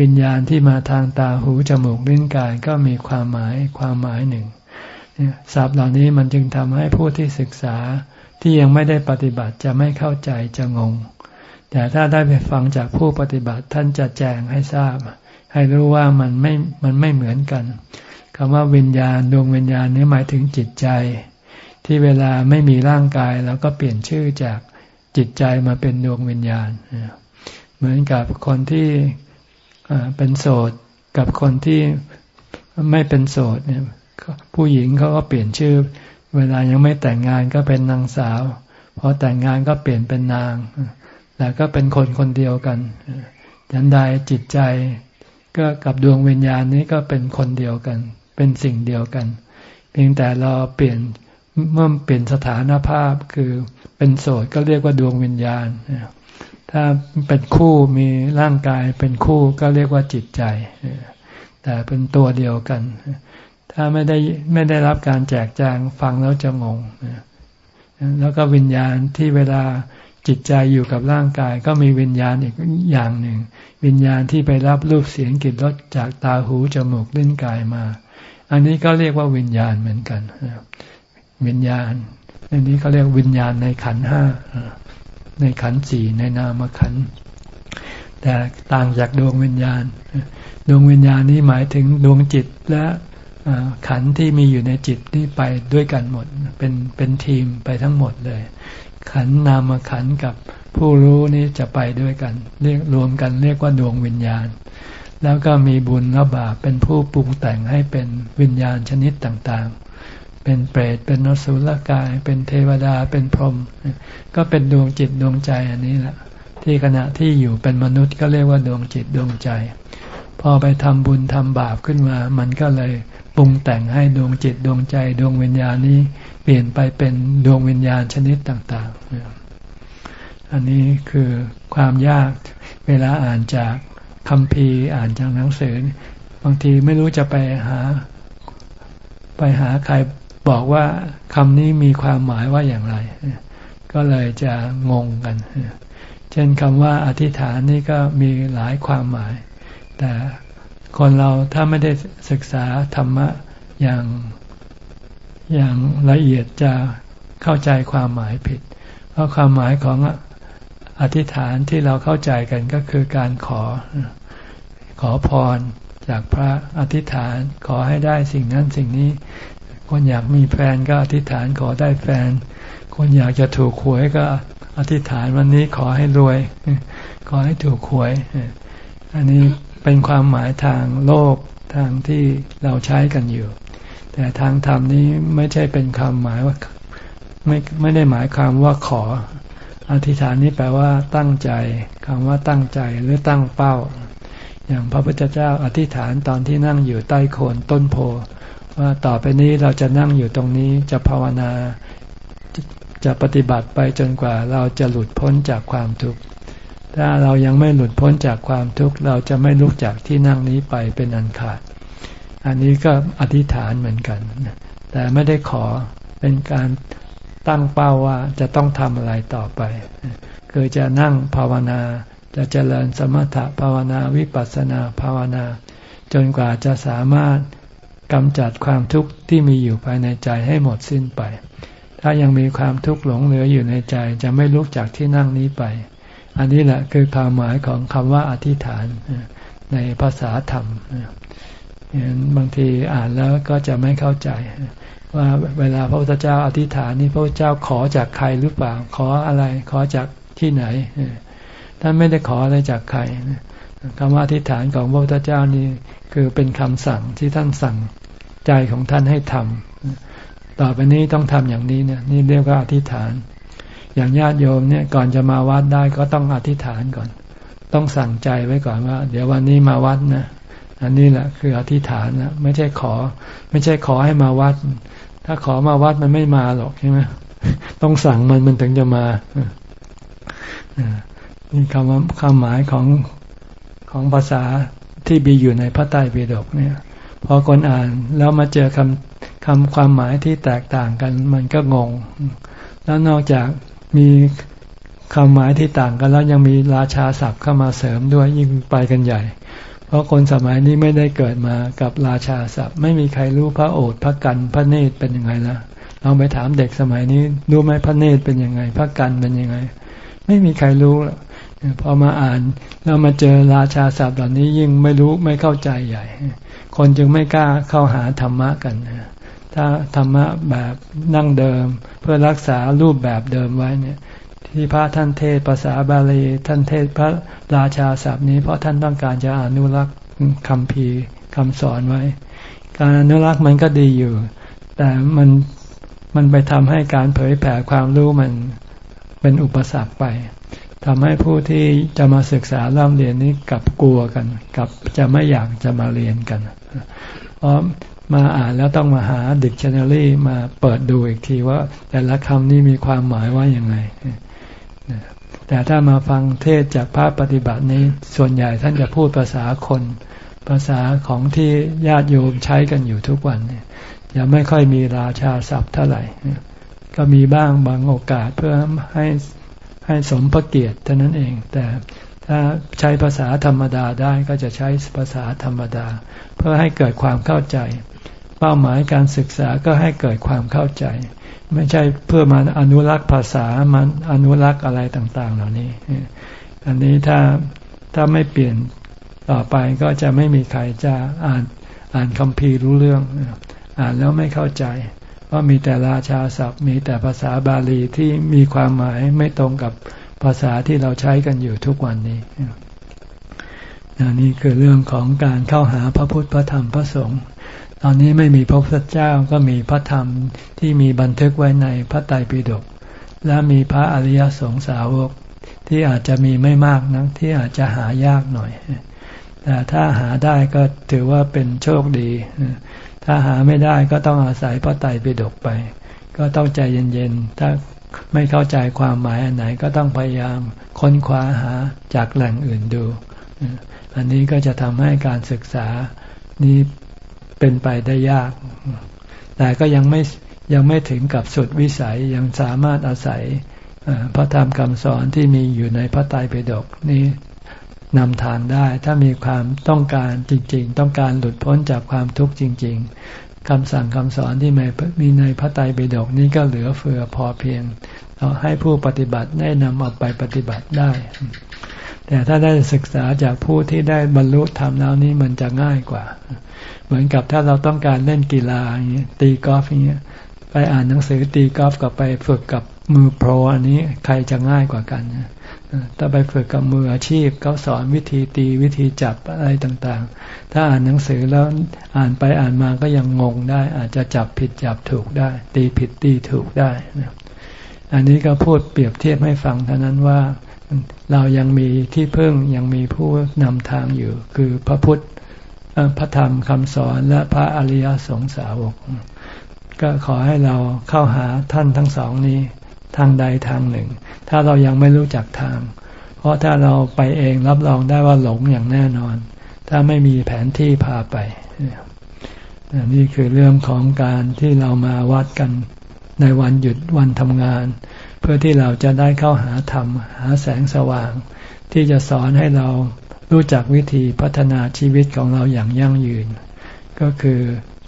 A: วิญญาณที่มาทางตาหูจมูกลิ้นกายก็มีความหมายความหมายหนึ่งศัพท์เหล่านี้มันจึงทำให้ผู้ที่ศึกษา ที่ยังไม่ได้ปฏิบัติจะไม่เข้าใจจะงง แต่ถ้าได้ไปฟังจากผู้ปฏิบัติท่านจะแจงให้ทราบ ให้รู้ว่ามันไม่มันไม่เหมือนกันคำว่าวิญญาณดวงวิญญาณนี้หมายถึงจิตใจ ที่เวลาไม่มีร่างกายเราก็เปลี่ยนชื่อจากจิตใจมาเป็นดวงวิญญาณ เหมือนกับคนที่เป็นโสดกับคนที่ไม่เป็นโสดเนี่ยผู้หญิงเขาก็เปลี่ยนชื่อ เวลายังไม่แต่งงานก็เป็นนางสาวพอแต่งงานก็เปลี่ยนเป็นนาง แต่ก็เป็นคนคนเดียวกันยันใดจิตใจก็กับดวงวิญญาณนี้ก็เป็นคนเดียวกัน เป็นสิ่งเดียวกัน เพียงแต่เราเปลี่ยนเมื่อเปลี่ยนสถานภาพคือเป็นโสดก็เรียกว่าดวงวิญญาณ ถ้าเป็นคู่มีร่างกายเป็นคู่ก็เรียกว่าจิตใจ แต่เป็นตัวเดียวกัน ถ้าไม่ได้ไม่ได้รับการแจกแจงฟังแล้วจะงงแล้วก็วิญญาณที่เวลาจิตใจอยู่กับร่างกาย ก็มีวิญญาณอีกอย่างหนึ่ง วิญญาณที่ไปรับรูปเสียงกลิ่นรสจากตาหูจมูกลิ้นกายมา อันนี้ก็เรียกว่าวิญญาณเหมือนกันวิญญาณอันนี้เขาเรียกวิญญาณในขันห้าในขันสี่ในนามขันแต่ต่างจากดวงวิญญาณ ดวงวิญญาณนี้หมายถึงดวงจิตและ ขันที่มีอยู่ในจิตนี่ไปด้วยกันหมด เป็นเป็นทีมไปทั้งหมดเลย ขันนามขันกับผู้รู้นี่จะไปด้วยกัน เรียกรวมกันเรียกว่าดวงวิญญาณ แล้วก็มีบุญและบาปเป็นผู้ปรุงแต่งให้เป็นวิญญาณชนิดต่างๆ เป็นเปรตเป็นนสุลกาย เป็นเทวดาเป็นพรหมก็เป็นดวงจิตดวงใจอันนี้แหละที่ขณะที่อยู่เป็นมนุษย์ก็เรียกว่าดวงจิตดวงใจ พอพอไปทำบุญทำบาปขึ้นมา มันก็เลย ปรุงแต่งให้ดวงจิตดวงใจดวงวิญญาณนี้เปลี่ยนไปเป็นดวงวิญญาณชนิดต่างๆ อันนี้คือความยากเวลาอ่านจากคำพีอ่านจากหนังสือบางทีไม่รู้จะไปหา ไปหาใครบอกว่าคำนี้มีความหมายว่าอย่างไร ก็เลยจะงงกัน เช่นคำว่าอธิษฐานนี่ก็มีหลายความหมาย แต่ คนเราถ้าไม่ได้ศึกษาธรรมะอย่างอย่างละเอียดจะเข้าใจความหมายผิด เพราะความหมายของอธิษฐานที่เราเข้าใจกันก็คือการขอ ขอพรจากพระอธิษฐานขอให้ได้สิ่งนั้นสิ่งนี้ คนอยากมีแฟนก็อธิษฐานขอได้แฟน คนอยากจะถูกหวยก็อธิษฐานวันนี้ขอให้รวย ขอให้ถูกหวย อันนี้ เป็นความหมายทางโลกทางที่เราใช้กันอยู่ แต่ทางธรรมนี้ไม่ใช่เป็นคำหมายว่าไม่ไม่ได้หมายความว่าขอ อธิษฐานนี้แปลว่าตั้งใจคำว่าตั้งใจหรือตั้งเป้า อย่างพระพุทธเจ้าอธิษฐานตอนที่นั่งอยู่ใต้โคนต้นโพว่าต่อไปนี้เราจะนั่งอยู่ตรงนี้จะภาวนาจะปฏิบัติไปจนกว่าเราจะหลุดพ้นจากความทุกข์ ถ้าเรายังไม่หลุดพ้นจากความทุกข์เราจะไม่ลุกจากที่นั่งนี้ไปเป็นอันขาด อันนี้ก็อธิษฐานเหมือนกัน แต่ไม่ได้ขอเป็นการตั้งเป้าว่าจะต้องทำอะไรต่อไป คือจะนั่งภาวนา จะเจริญสมถภาวนาวิปัสสนาภาวนา จนกว่าจะสามารถกำจัดความทุกข์ที่มีอยู่ภายในใจให้หมดสิ้นไป ถ้ายังมีความทุกข์หลงเหลืออยู่ในใจจะไม่ลุกจากที่นั่งนี้ไป อันนี้แหละคือความหมายของคำว่าอธิษฐานในภาษาธรรมบางทีอ่านแล้วก็จะไม่เข้าใจ ว่าเวลาพระพุทธเจ้าอธิษฐานนี่พระพุทธเจ้าขอจากใครหรือเปล่า ขออะไรขอจากที่ไหนท่านไม่ได้ขออะไรจากใครคำว่าอธิษฐานของพระพุทธเจ้านี่คือเป็นคำสั่งที่ท่านสั่งใจของท่านให้ทำต่อไปนี้ต้องทำอย่างนี้เนี่ยนี่เรียกว่าอธิษฐาน อย่างญาติโยมเนี่ยก่อนจะมาวัดได้ก็ต้องอธิษฐานก่อน ต้องสั่งใจไว้ก่อนว่า เดี๋ยววันนี้มาวัดนะอันนี้แหละคืออธิษฐานนะไม่ใช่ขอ ไม่ใช่ขอให้มาวัด ถ้าขอมาวัดมันไม่มาหรอกใช่ไหมต้องสั่งมันมันถึงจะมานี่คำว่าคำหมายของของภาษาที่มีอยู่ในพระไตรปิฎกเนี่ย พอคนอ่านแล้วมาเจอคำคำความหมายที่แตกต่างกัน มันก็งง แล้วนอกจาก มีคำหมายที่ต่างกันแล้วยังมีราชาศัพท์เข้ามาเสริมด้วยยิ่งไปกันใหญ่ เพราะคนสมัยนี้ไม่ได้เกิดมากับราชาศัพท์ ไม่มีใครรู้พระโอษฐ์พระกันพระเนตรเป็นยังไงละลองไปถามเด็กสมัยนี้รู้ไหมพระเนตรเป็นยังไง พระกันเป็นยังไง ไม่มีใครรู้พอมาอ่านแล้วมาเจอราชาศัพท์เหล่านี้ยิ่งไม่รู้ไม่เข้าใจใหญ่ คนจึงไม่กล้าเข้าหาธรรมะกันถ้าธรรมะแบบนั่งเดิม พื่อรักษารูปแบบเดิมไว้เนี่ย ที่พระท่านเทศภาษาบาลีท่านเทศพระราชาศัพท์นี้เพราะท่านต้องการจะอนุรักษ์คำพีคำสอนไว้ การอนุรักษ์มันก็ดีอยู่ แต่มันมันไปทำให้การเผยแผ่ความรู้มันเป็นอุปสรรคไปทำให้ผู้ที่จะมาศึกษาเริ่มเรียนนี้กับกลัวกัน กับจะไม่อยากจะมาเรียนกัน เพราะ มาอ่านแล้วต้องมาหาดิกชันนารีมาเปิดดูอีกทีว่า แต่ละคำนี้มีความหมายว่าอย่างไงแต่ถ้ามาฟังเทศจากพระปฏิบัตินี้ ส่วนใหญ่ท่านจะพูดภาษาคน ภาษาของที่ญาติโยมใช้กันอยู่ทุกวันเนี่ยจะไม่ค่อยมีราชาศัพท์เท่าไหร่ ก็มีบ้างบางโอกาสเพื่อให้ให้สมพระเกียรติเท่านั้นเอง แต่ถ้าใช้ภาษาธรรมดาได้ก็จะใช้ภาษาธรรมดา เพื่อให้เกิดความเข้าใจ เป้าหมายการศึกษาก็ให้เกิดความเข้าใจ ไม่ใช่เพื่อมาอนุรักษ์ภาษามันอนุรักษ์อะไรต่าง ๆ เหล่านี้ อันนี้ถ้าถ้าไม่เปลี่ยนต่อไปก็จะไม่มีใครจะอ่านอ่านคำพีรู้เรื่อง อ่านแล้วไม่เข้าใจ เพราะมีแต่ราชาศัพท์ มีแต่ภาษาบาลีที่มีความหมายไม่ตรงกับภาษาที่เราใช้กันอยู่ทุกวันนี้นี่คือเรื่องของการเข้าหาพระพุทธพระธรรมพระสงฆ์ อนนี้ไม่มีพระพุทธเจ้าก็มีพระธรรมที่มีบันทึกไว้ในพระไตรปิฎกและมีพระอริยสงสาวกที่อาจจะมีไม่มากนักที่อาจจะหายากหน่อยแแต่ถ้าหาได้ก็ถือว่าเป็นโชคดี ถ้าหาไม่ได้ก็ต้องอาศัยพระไตรปิฎกไป ก็ต้องใจเย็นๆ ถ้าไม่เข้าใจความหมายอันไหนก็ต้องพยายามค้นคว้าหาจากแหล่งอื่นดู อันนี้ก็จะทำให้การศึกษานี้ เป็นไปได้ยาก แต่ก็ยังไม่ยังไม่ถึงกับสุดวิสัยยังสามารถอาศัยพระธรรมคำสอนที่มีอยู่ในพระไตรปิฎกนี้นำทางได้ ถ้ามีความต้องการจริง ๆ ต้องการหลุดพ้นจากความทุกข์จริง ๆคำสั่งคำสอนที่มีในพระไตรปิฎกนี้ก็เหลือเฟือพอเพียงเราให้ผู้ปฏิบัติได้นำเอาไปปฏิบัติได้ แต่ถ้าได้ศึกษาจากผู้ที่ได้บรรลุธรรมแล้วนี้มันจะง่ายกว่า เหมือนกับถ้าเราต้องการเล่นกีฬาอย่างนี้ตีกอล์ฟอย่างเงี้ยไปอ่านหนังสือตีกอล์ฟกับไปฝึกกับมือโปรอันนี้ใครจะง่ายกว่ากันถ้าไปฝึกกับมืออาชีพเขาสอนวิธีตีวิธีจับอะไรต่างๆ ถ้าอ่านหนังสือแล้วอ่านไปอ่านมาก็ยังงงได้ อาจจะจับผิดจับถูกได้ ตีผิดตีถูกได้ อันนี้ก็พูดเปรียบเทียบให้ฟังเท่านั้นว่า เรายังมีที่พึ่งยังมีผู้นำทางอยู่ คือพระพุทธพระธรรมคำสอนและพระอริยสงสาวก ก็ขอให้เราเข้าหาท่านทั้งสองนี้ทางใดทางหนึ่ง ถ้าเรายังไม่รู้จักทาง เพราะถ้าเราไปเองรับรองได้ว่าหลงอย่างแน่นอน ถ้าไม่มีแผนที่พาไปนี่คือเรื่องของการที่เรามาวัดกันในวันหยุดวันทำงาน เพื่อที่เราจะได้เข้าหาธรรม หาแสงสว่าง ที่จะสอนให้เรารู้จักวิธีพัฒนาชีวิตของเราอย่างยั่งยืน ก็คือ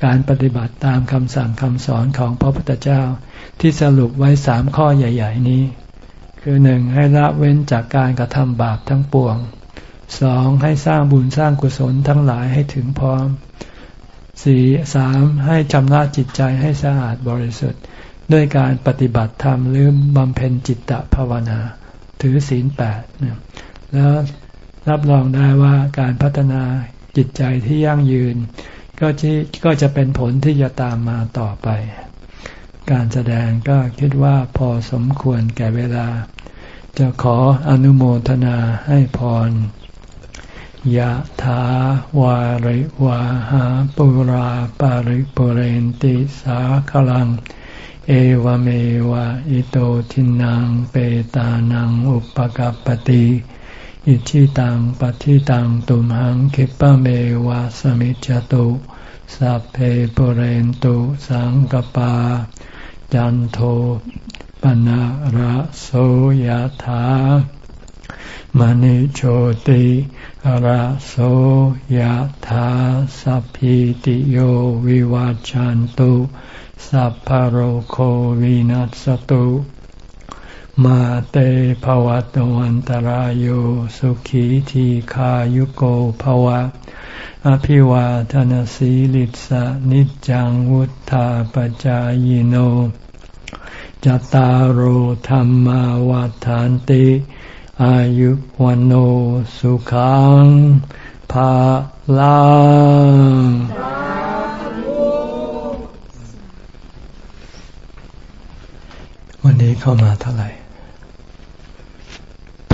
A: การปฏิบัติตามคำสั่งคำสอนของพระพุทธเจ้า ที่สรุปไว้สามข้อใหญ่ ๆ นี้ คือหนึ่งให้ละเว้นจากการกระทำบาปทั้งปวงสองให้สร้างบุญสร้างกุศลทั้งหลายให้ถึงพร้อมสี่สามให้ชำระจิตใจให้สะอาดบริสุทธิ์ ด้วยการปฏิบัติธรรมหรือบำเพ็ญจิตตภาวนา ถือศีลแปดแล้วรับรองได้ว่าการพัฒนาจิตใจที่ยั่งยืน ก็จะก็จะเป็นผลที่จะตามมาต่อไป การแสดงก็คิดว่าพอสมควรแก่เวลา จะขออนุโมทนาให้พรยะถาวาริวาหาปุราปาริปุเรนติสาคลัง เอวเมวะอิโตทินังเปตานังอุปกัปติอิชิตังปฏิตังตุมหังคิปะเมวะสมิจจตุสัพเพปเรนตุสังกปา จันโทปนะระโสยธามณิโชติระโสยธาสัพพิติโยวิวัจจันตุ สัพพโรโควินัสตุ มาเตภวัตวันตารโยสุขีทีขายุโกภวะ อภิวาทนสีลิสะนิจังวุธาปจายโนจตารโหธรรมวาทานติ อายุวันโอสุขังภาลัง วันนี้เข้ามาเท่าไหร่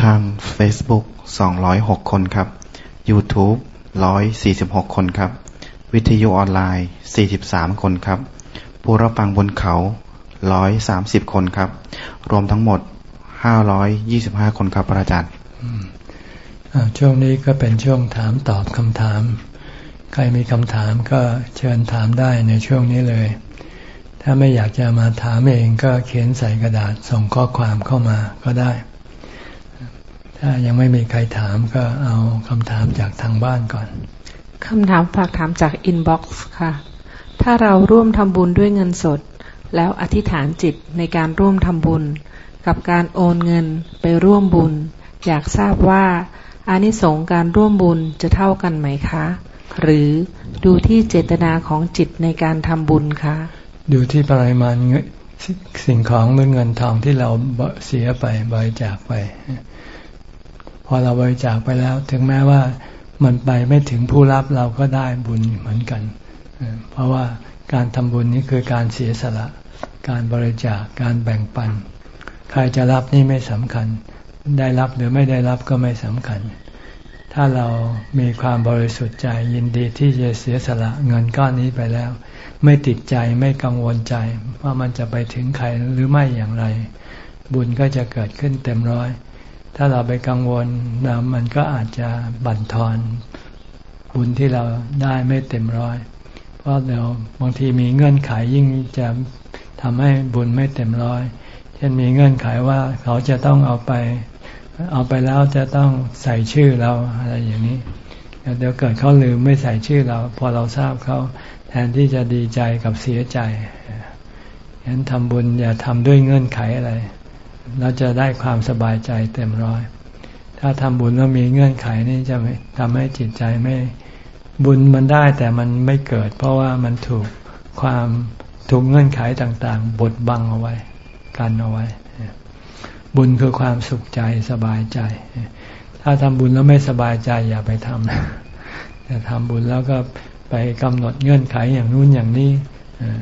B: ทาง Facebook 206 คนครับ YouTube 146 คนครับ วิทยุออนไลน์ 43 คนครับ ผู้รับฟังบนเขา 130 คนครับ รวมทั้งหมด 525 คนครับอาจารย์
A: ช่วงนี้ก็เป็นช่วงถามตอบคำถาม ใครมีคำถามก็เชิญถามได้ในช่วงนี้เลย ถ้าไม่อยากจะมาถามเองก็เขียนใส่กระดาษส่งข้อความเข้ามาก็ได้ ถ้ายังไม่มีใครถามก็เอาคำถามจากทางบ้านก่อน
C: คำถามฝากถามจาก inbox ค่ะ ถ้าเราร่วมทำบุญด้วยเงินสด แล้วอธิษฐานจิตในการร่วมทำบุญ กับการโอนเงินไปร่วมบุญ อยากทราบว่าอานิสงส์การร่วมบุญจะเท่ากันไหมคะ หรือดูที่เจตนาของจิตในการทำบุญคะ
A: ดูที่ปริมาณสิ่งของหรือเงินทองที่เราเสียไปบริจาคไป พอเราบริจาคไปแล้ว ถึงแม้ว่ามันไปไม่ถึงผู้รับเราก็ได้บุญเหมือนกัน เพราะว่าการทำบุญนี้คือการเสียสละ การบริจาคการแบ่งปัน ใครจะรับนี่ไม่สำคัญ ได้รับหรือไม่ได้รับก็ไม่สำคัญ ถ้าเรามีความบริสุทธิ์ใจยินดีที่จะเสียสละเงินก้อนนี้ไปแล้ว ไม่ติดใจไม่กังวลใจว่ามันจะไปถึงใครหรือไม่อย่างไร บุญก็จะเกิดขึ้นเต็มร้อย ถ้าเราไปกังวลนะมันก็อาจจะบั่นทอน บุญที่เราได้ไม่เต็มร้อย เพราะเดี๋ยวบางทีมีเงื่อนไขยิ่งจะทำให้บุญไม่เต็มร้อย เช่นมีเงื่อนไขว่าเขาจะต้องเอาไป เอาไปแล้วจะต้องใส่ชื่อเราอะไรอย่างนี้เดี๋ยวเกิดเขาลืมไม่ใส่ชื่อเรา พอเราทราบเขา แทนที่จะดีใจกับเสียใจฉะนั้นทำบุญอย่าทำด้วยเงื่อนไขอะไร เราจะได้ความสบายใจเต็มร้อย ถ้าทำบุญแล้วมีเงื่อนไขนี่จะทำให้จิตใจไม่บุญมันได้แต่มันไม่เกิด เพราะว่ามันถูกความถูกเงื่อนไขต่างๆ บดบังเอาไว้ กันเอาไว้ บุญคือความสุขใจสบายใจ ถ้าทำบุญแล้วไม่สบายใจอย่าไปทำแต่ทำบุญแล้วก็ ไปกำหนดเงื่อนไขอย่างนู้นอย่างนี้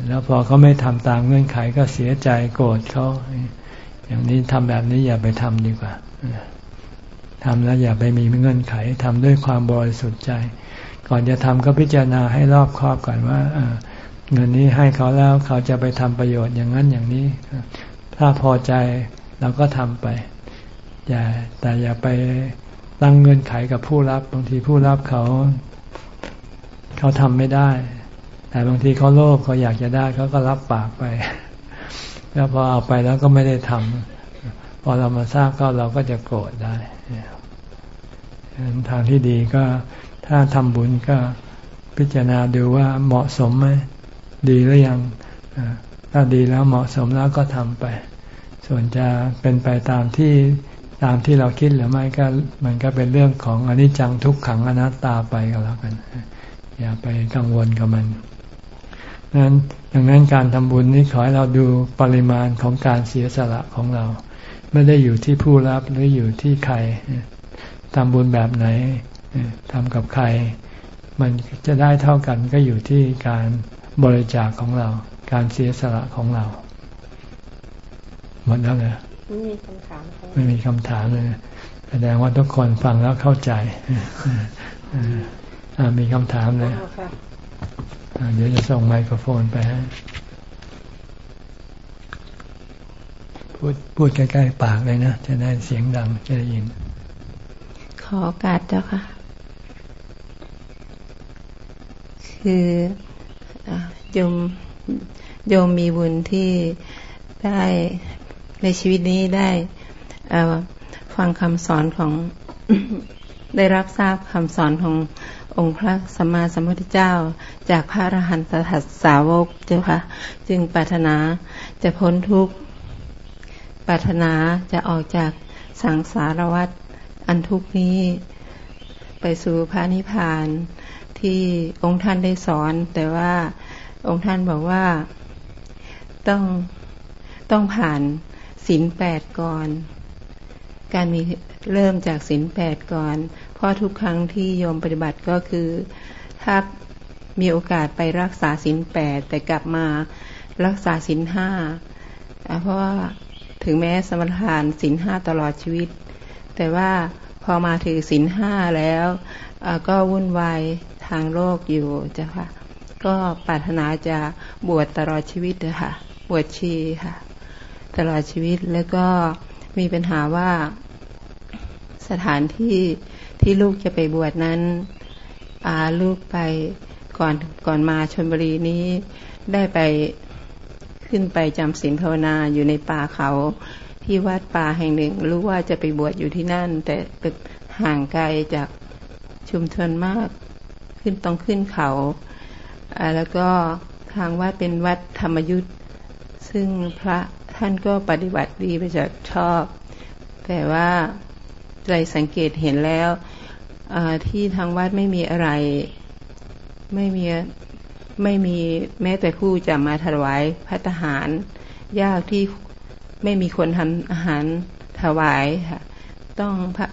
A: แล้วพอเขาไม่ทำตามเงื่อนไขก็เสียใจโกรธเขาอย่างนี้ทำแบบนี้อย่าไปทำดีกว่าทำแล้วอย่าไปมีเงื่อนไขทำด้วยความบริสุทธิ์ใจ ก่อนจะทำก็พิจารณาให้รอบครอบก่อนว่าเงินนี้ให้เขาแล้วเขาจะไปทำประโยชน์อย่างนั้นอย่างนี้ ถ้าพอใจเราก็ทำไปอย่าแต่อย่าไปตั้งเงื่อนไขกับผู้รับบางทีผู้รับเขา เขาทำไม่ได้ แต่บางทีเขาโลภเขาอยากจะได้เขาก็รับปากไป แล้วพอเอาไปแล้วก็ไม่ได้ทำพอเรามาทราบก็เราก็จะโกรธได้ทางที่ดีก็ถ้าทำบุญก็พิจารณาดูว่าเหมาะสมไหมดีหรือยังถ้าดีแล้วเหมาะสมแล้วก็ทำไป ส่วนจะเป็นไปตามที่ตามที่เราคิดหรือไม่ก็มันก็เป็นเรื่องของอนิจจังทุกขังอนัตตาไปก็แล้วกัน อย่าไปกังวลกับมันนั้นดังนั้นการทำบุญนี้ขอให้เราดูปริมาณของการเสียสละของเรา ไม่ได้อยู่ที่ผู้รับหรืออยู่ที่ใครทำบุญแบบไหนทำกับใคร มันจะได้เท่ากันก็อยู่ที่การบริจาคของเรา การเสียสละของเราหมดแล้วเลยไม่มีคำถามไม่มีคำถามเลยแสดงว่าทุกคนฟังแล้วเข้าใจ มีคำถามเลยเดี๋ยวจะส่งไมโครโฟนไปให้พูดพูดใกล้ๆปากเลยนะ จะได้เสียงดังจะได้ยิน
D: ขอโอกาสเจ้าค่ะ คือโยมโยมมีบุญที่ได้ในชีวิตนี้ได้ฟังคำสอนของ ได้รับทราบคำสอนขององค์พระสัมมาสัมพุทธเจ้า จากพระอรหันตถัสาวกเจ้าค่ะ จึงปรารถนาจะพ้นทุกข์ปรารถนาจะออกจากสังสารวัฏอันทุกนี้ ไปสู่พระนิพพานที่องค์ท่านได้สอน แต่ว่าองค์ท่านบอกว่าต้องต้องผ่านศีลแปดก่อน การมีเริ่มจากศีลแปดก่อน เพราะทุกครั้งที่โยมปฏิบัติก็คือ ถ้ามีโอกาสไปรักษาศีลแปดแต่กลับมารักษาศีลห้าเพราะว่าถึงแม้สมทานศีลห้าตลอดชีวิต แต่ว่าพอมาถือศีลห้าแล้วก็วุ่นวายทางโลกอยู่จ้ะค่ะ ก็ปรารถนาจะบวชตลอดชีวิตเลยค่ะ บวชชีค่ะ ตลอดชีวิตแล้วก็มีปัญหาว่าสถานที่ ที่ลูกจะไปบวชนั้นอาลูกไปก่อนก่อนมาชนบุรีนี้ได้ไปขึ้นไปจำศีลภาวนาอยู่ในป่าเขาที่วัดป่าแห่งหนึ่ง รู้ว่าจะไปบวชอยู่ที่นั่น แต่ห่างไกลจากชุมชนมากขึ้นต้องขึ้นเขา แล้วก็ทางวัดเป็นวัดธรรมยุทธ์ซึ่งพระท่านก็ปฏิบัติดีไปจากชอบ แต่ว่าใจสังเกตเห็นแล้ว ที่ทางวัดไม่มีอะไร ไม่มีไม่มีแม้แต่ผู้จะมาถวายพระทหาร ยากที่ไม่มีคนทำอาหารถวายค่ะต้องพระ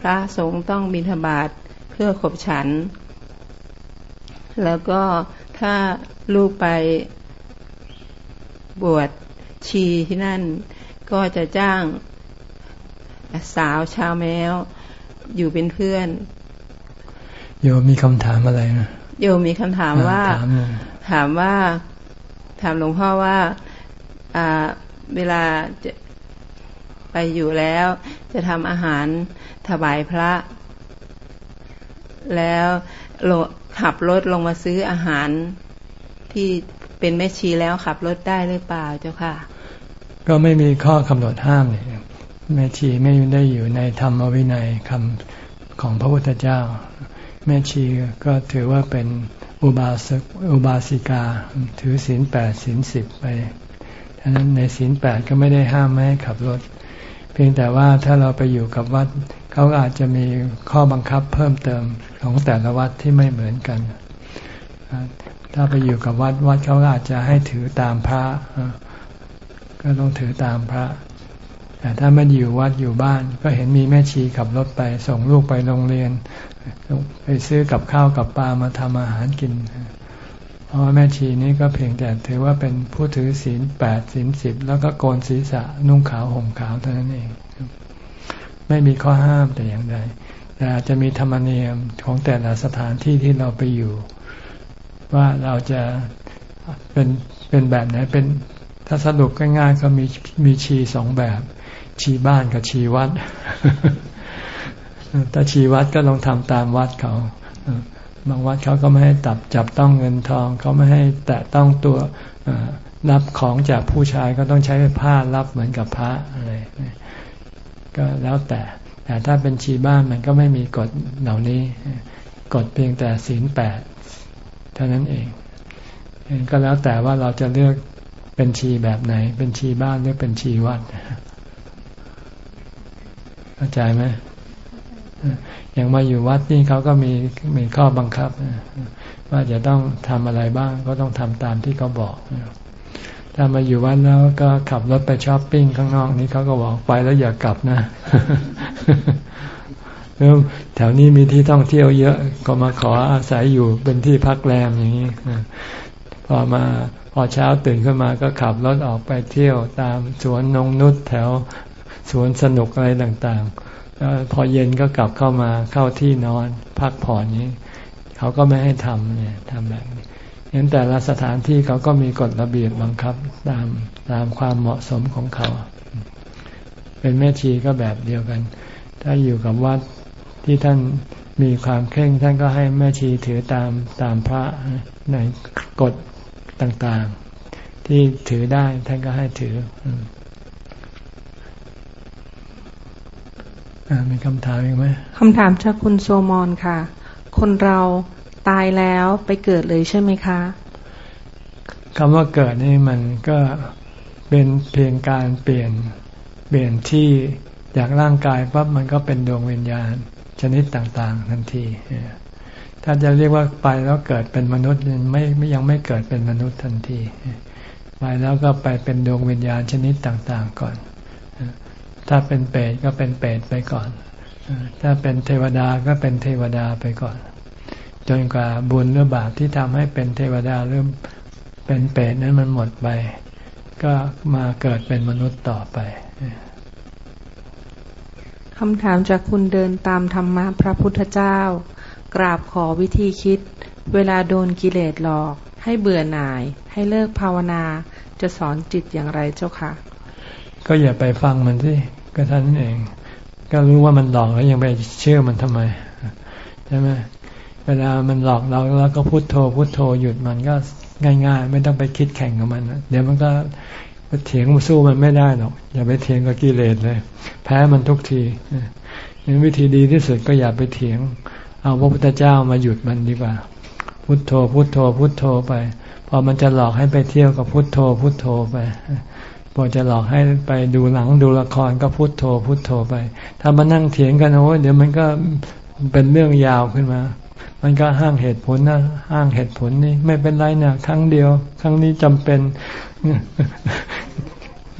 D: พระสงฆ์ต้องบิณฑบาตเพื่อขบฉัน แล้วก็ถ้าลูกไปบวชชีที่นั่น ก็จะจ้างสาวชาวแมวอยู่เป็นเพื่อน
A: โยมีคำถามอะไรนะ
D: โยมีคำถามว่า ถามว่า ถามหลวงพ่อว่าอ่าเวลาจะไปอยู่แล้ว จะทำอาหารถวายพระ แล้วขับรถลงมาซื้ออาหารที่เป็นแม่ชีแล้วขับรถได้หรือเปล่าเจ้าค่ะ
A: ก็ไม่มีข้อกำหนดห้ามเลยแม่ชีไม่ได้อยู่ในธรรมวินัยคำของพระพุทธเจ้า แม่ชีก็ถือว่าเป็นอุบาสกอุบาสิกา ถือศีลแปดศีลสิบไปฉะนั้นในศีลแปดก็ไม่ได้ห้ามไม่ให้ขับรถ เพียงแต่ว่าถ้าเราไปอยู่กับวัดเขาอาจจะมีข้อบังคับเพิ่มเติมของแต่ละวัดที่ไม่เหมือนกัน ถ้าไปอยู่กับวัดวัดเขาอาจจะให้ถือตามพระ ก็ต้องถือตามพระ แต่ถ้าไม่อยู่วัดอยู่บ้าน ก็เห็นมีแม่ชีขับรถไป ส่งลูกไปโรงเรียน ไปซื้อกับข้าวกับปลามาทำอาหารกิน เพราะแม่ชีนี้ก็เพียงแต่ถือว่าเป็นผู้ถือศีลแปดศีลสิบแล้วก็โกนศีรษะนุ่งขาวห่มขาวเท่านั้นเอง ไม่มีข้อห้ามแต่อย่างใดแต่อาจจะมีธรรมเนียมของแต่ละสถานที่ที่เราไปอยู่ ว่าเราจะเป็นเป็นแบบไหนเป็นถ้าสรุปง่ายๆก็มีมีชีสองแบบ ชีบ้านกับชีวัด ถ้าชีวัดก็ลองทำตามวัดเขาบางวัดเขาก็ไม่ให้ตับจับต้องเงินทองเขาไม่ให้แตะต้องตัวรับของจากผู้ชายก็ต้องใช้ผ้ารับเหมือนกับพระอะไรก็แล้วแต่ แต่ถ้าเป็นชีบ้านมันก็ไม่มีกฎเหล่านี้กฎเพียงแต่ศีลแปดเท่านั้นเองก็แล้วแต่ว่าเราจะเลือกเป็นชีแบบไหน เป็นชีบ้านหรือเป็นชีวัดเข้าใจไหม อย่างมาอยู่วัดนี่เขาก็มีมีข้อบังคับ ว่าจะต้องทำอะไรบ้าง ก็ต้องทำตามที่เขาบอกถ้ามาอยู่วัดแล้วก็ขับรถไปช้อปปิ้งข้างนอกนี้เขาก็บอกไปแล้วอย่ากลับนะแล้วแถวนี้มีที่ท่องเที่ยวเยอะ ก็มาขออาศัยอยู่เป็นที่พักแรมอย่างนี้พอมาพอเช้าตื่นขึ้นมาก็ขับรถออกไปเที่ยวตามสวนนงนุษแถวสวนสนุกอะไรต่างๆ พอเย็นก็กลับเข้ามาเข้าที่นอนพักผ่อนนี้เขาก็ไม่ให้ทำเนี่ยทำแบบนี้เห็นแต่ละสถานที่เขาก็มีกฎระเบียบบังคับตามตามความเหมาะสมของเขา เป็นแม่ชีก็แบบเดียวกัน ถ้าอยู่กับวัดที่ท่านมีความเคร่งท่านก็ให้แม่ชีถือตามตามพระในกฎต่างๆ ที่ถือได้ท่านก็ให้ถือ มีคำถามอีกไหม
C: คำถามจากคุณโซมอนค่ะ คนเราตายแล้วไปเกิดเลยใช่ไหมคะ
A: คำว่าเกิดนี่มันก็เป็นเพียงการเปลี่ยนเปลี่ยนที่จากร่างกายปั๊บมันก็เป็นดวงวิญญาณชนิดต่างๆ ทันที ถ้าจะเรียกว่าไปแล้วเกิดเป็นมนุษย์ไม่ไม่ยังไม่เกิดเป็นมนุษย์ทันที ไปแล้วก็ไปเป็นดวงวิญญาณชนิดต่างๆ ก่อน ถ้าเป็นเปรตก็เป็นเปรตไปก่อน ถ้าเป็นเทวดาก็เป็นเทวดาไปก่อน จนกว่าบุญหรือบาปที่ทำให้เป็นเทวดาหรือเป็นเปรตนั้นมันหมดไป ก็มาเกิดเป็นมนุษย์ต่อไป
C: คำถามจากคุณเดินตามธรรมะพระพุทธเจ้า กราบขอวิธีคิด เวลาโดนกิเลสหลอก ให้เบื่อหน่าย ให้เลิกภาวนา จะสอนจิตอย่างไรเจ้าคะ
A: ก็อย่าไปฟังมันสิก็ท่านเอง ก็รู้ว่ามันหลอกแล้วยังไปเชื่อมันทำไมใช่ไหมเวลามันหลอกเราแล้วก็พุโทโธพุโทโธหยุดมันก็ง่าย ๆ ไม่ต้องไปคิดแข่งกับมัน เดี๋ยวมันก็เถียงสู้มันไม่ได้หรอก อย่าไปเถียงกับกิเลสเลย แพ้มันทุกทีนี่วิธีดีที่สุดก็อย่าไปเถียง เอาพระพุทธเจ้ามาหยุดมันดีกว่า พุโทโธพุโทโธพุโทโธไป พอมันจะหลอกให้ไปเที่ยวกับพุโทโธพุโทโธไป พอจะหลอกให้ไปดูหนังดูละครก็พุโทโธพุโทโธไป ถ้ามานั่งเถียงกันโอ้เดี๋ยวมันก็เป็นเรื่องยาวขึ้นมา มันก็ห้างเหตุผลนะห้างเหตุผลนี่ไม่เป็นไรนะครั้งเดียว ครั้งนี้จำเป็น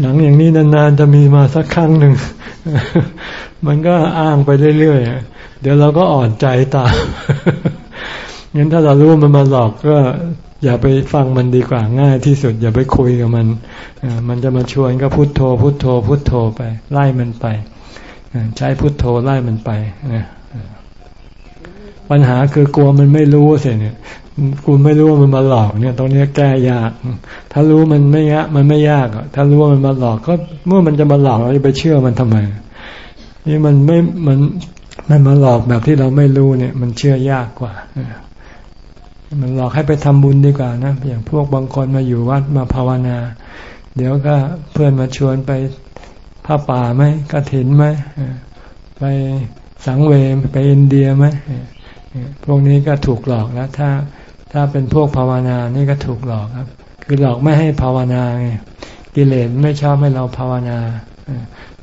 A: หนังอย่างนี้นานๆจะมีมาสักครั้งหนึ่ง มันก็อ้างไปเรื่อยๆเดี๋ยวเราก็อ่อนใจตาม งั้นถ้าเรารู้มันมาหลอกก็อย่าไปฟังมันดีกว่าง่ายที่สุด อย่าไปคุยกับมัน มันจะมาชวนก็พุโทโธ พุโทโธ พุโทโธไป ไล่มันไป ใช้พุโทโธไล่มันไปนะปัญหาคือกลัวมันไม่รู้สิเนี่ยคุณไม่รู้ว่ามันมาหลอกเนี่ย ตรงนี้แก้ยาก ถ้ารู้มันไม่ยากมันไม่ยากถ้ารู้ว่ามันมาหลอกก็เมื่อมันจะมาหลอกเราจะไปเชื่อมันทำไมนี่มันไม่มันมันมาหลอกแบบที่เราไม่รู้เนี่ย มันเชื่อยากกว่า มันหลอกให้ไปทำบุญดีกว่านะอย่างพวกบางคนมาอยู่วัดมาภาวนา เดี๋ยวก็เพื่อนมาชวนไปผ้าป่าไหมกระถินไหมไปสังเวมไปอินเดียไหมพวกนี้ก็ถูกหลอกแล้วถ้าถ้าเป็นพวกภาวนานี่ก็ถูกหลอกครับ คือหลอกไม่ให้ภาวนาไงกิเลสไม่ชอบให้เราภาวนา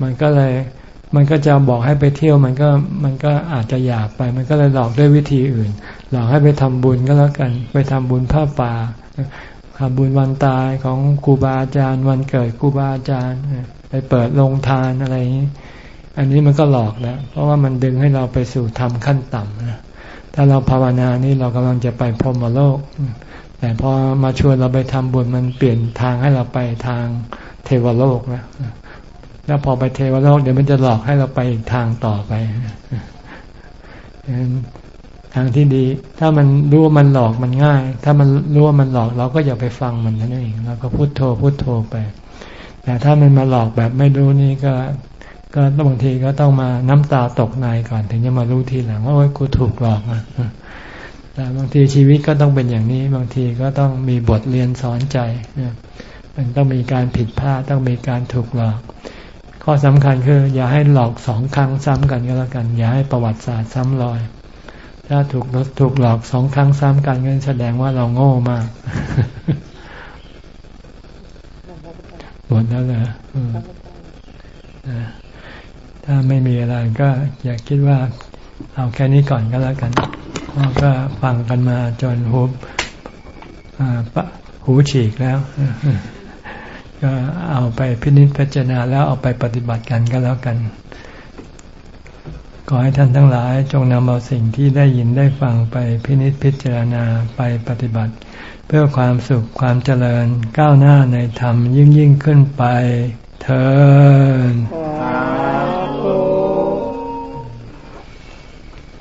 A: มันก็เลยมันก็จะบอกให้ไปเที่ยวมันก็มันก็อาจจะอยากไป มันก็เลยหลอกด้วยวิธีอื่น หลอกให้ไปทำบุญก็แล้วกัน ไปทำบุญผ้าป่าทำบุญวันตายของครูบาอาจารย์ วันเกิดครูบาอาจารย์ ไปเปิดโรงทานอะไรอย่างนี้ อันนี้มันก็หลอกแล้ว เพราะว่ามันดึงให้เราไปสู่ธรรมขั้นต่ำนะถ้าเราภาวนานี่เรากำลังจะไปพรหมโลก แต่พอมาชวนเราไปทำบุญมันเปลี่ยนทางให้เราไปทางเทวโลกนะแล้วพอไปเทวโลกเดี๋ยวมันจะหลอกให้เราไปอีกทางต่อไป ทางที่ดี ถ้ามันรู้ว่ามันหลอกมันง่าย ถ้ามันรู้ว่ามันหลอกเราก็อย่าไปฟังมันนั่นเองเราก็พูดโทพูดโทไป แต่ถ้ามันมาหลอกแบบไม่รู้นี่ก็ ก็บางทีก็ต้องมาน้ำตาตกในก่อน ถึงจะมารู้ทีหลังว่าโอ้ยกูถูกหลอกอะแต่บางทีชีวิตก็ต้องเป็นอย่างนี้ บางทีก็ต้องมีบทเรียนสอนใจมันต้องมีการผิดพลาดต้องมีการถูกหลอก ข้อสำคัญคือ อย่าให้หลอกสองครั้งซ้ำกันก็แล้วกัน อย่าให้ประวัติศาสตร์ซ้ำรอย ถ้าถูกถูกหลอกสองครั้งซ้ำกันก็แสดงว่าเราโง่มาก หมดแล้วเหรอถ้าไม่มีอะไรก็อยากคิดว่าเอาแค่นี้ก่อนก็แล้วกันเพราะก็ฟังกันมาจนหูหูฉีกแล้ว ก็เอาไปพินิจพิจารณาแล้วเอาไปปฏิบัติกันก็แล้วกัน ขอให้ท่านทั้งหลายจงนำเอาสิ่งที่ได้ยินได้ฟังไปพินิจพิจารณาไปปฏิบัติ เพื่อความสุขความเจริญก้าวหน้าในธรรมยิ่งยิ่งขึ้นไปเธอ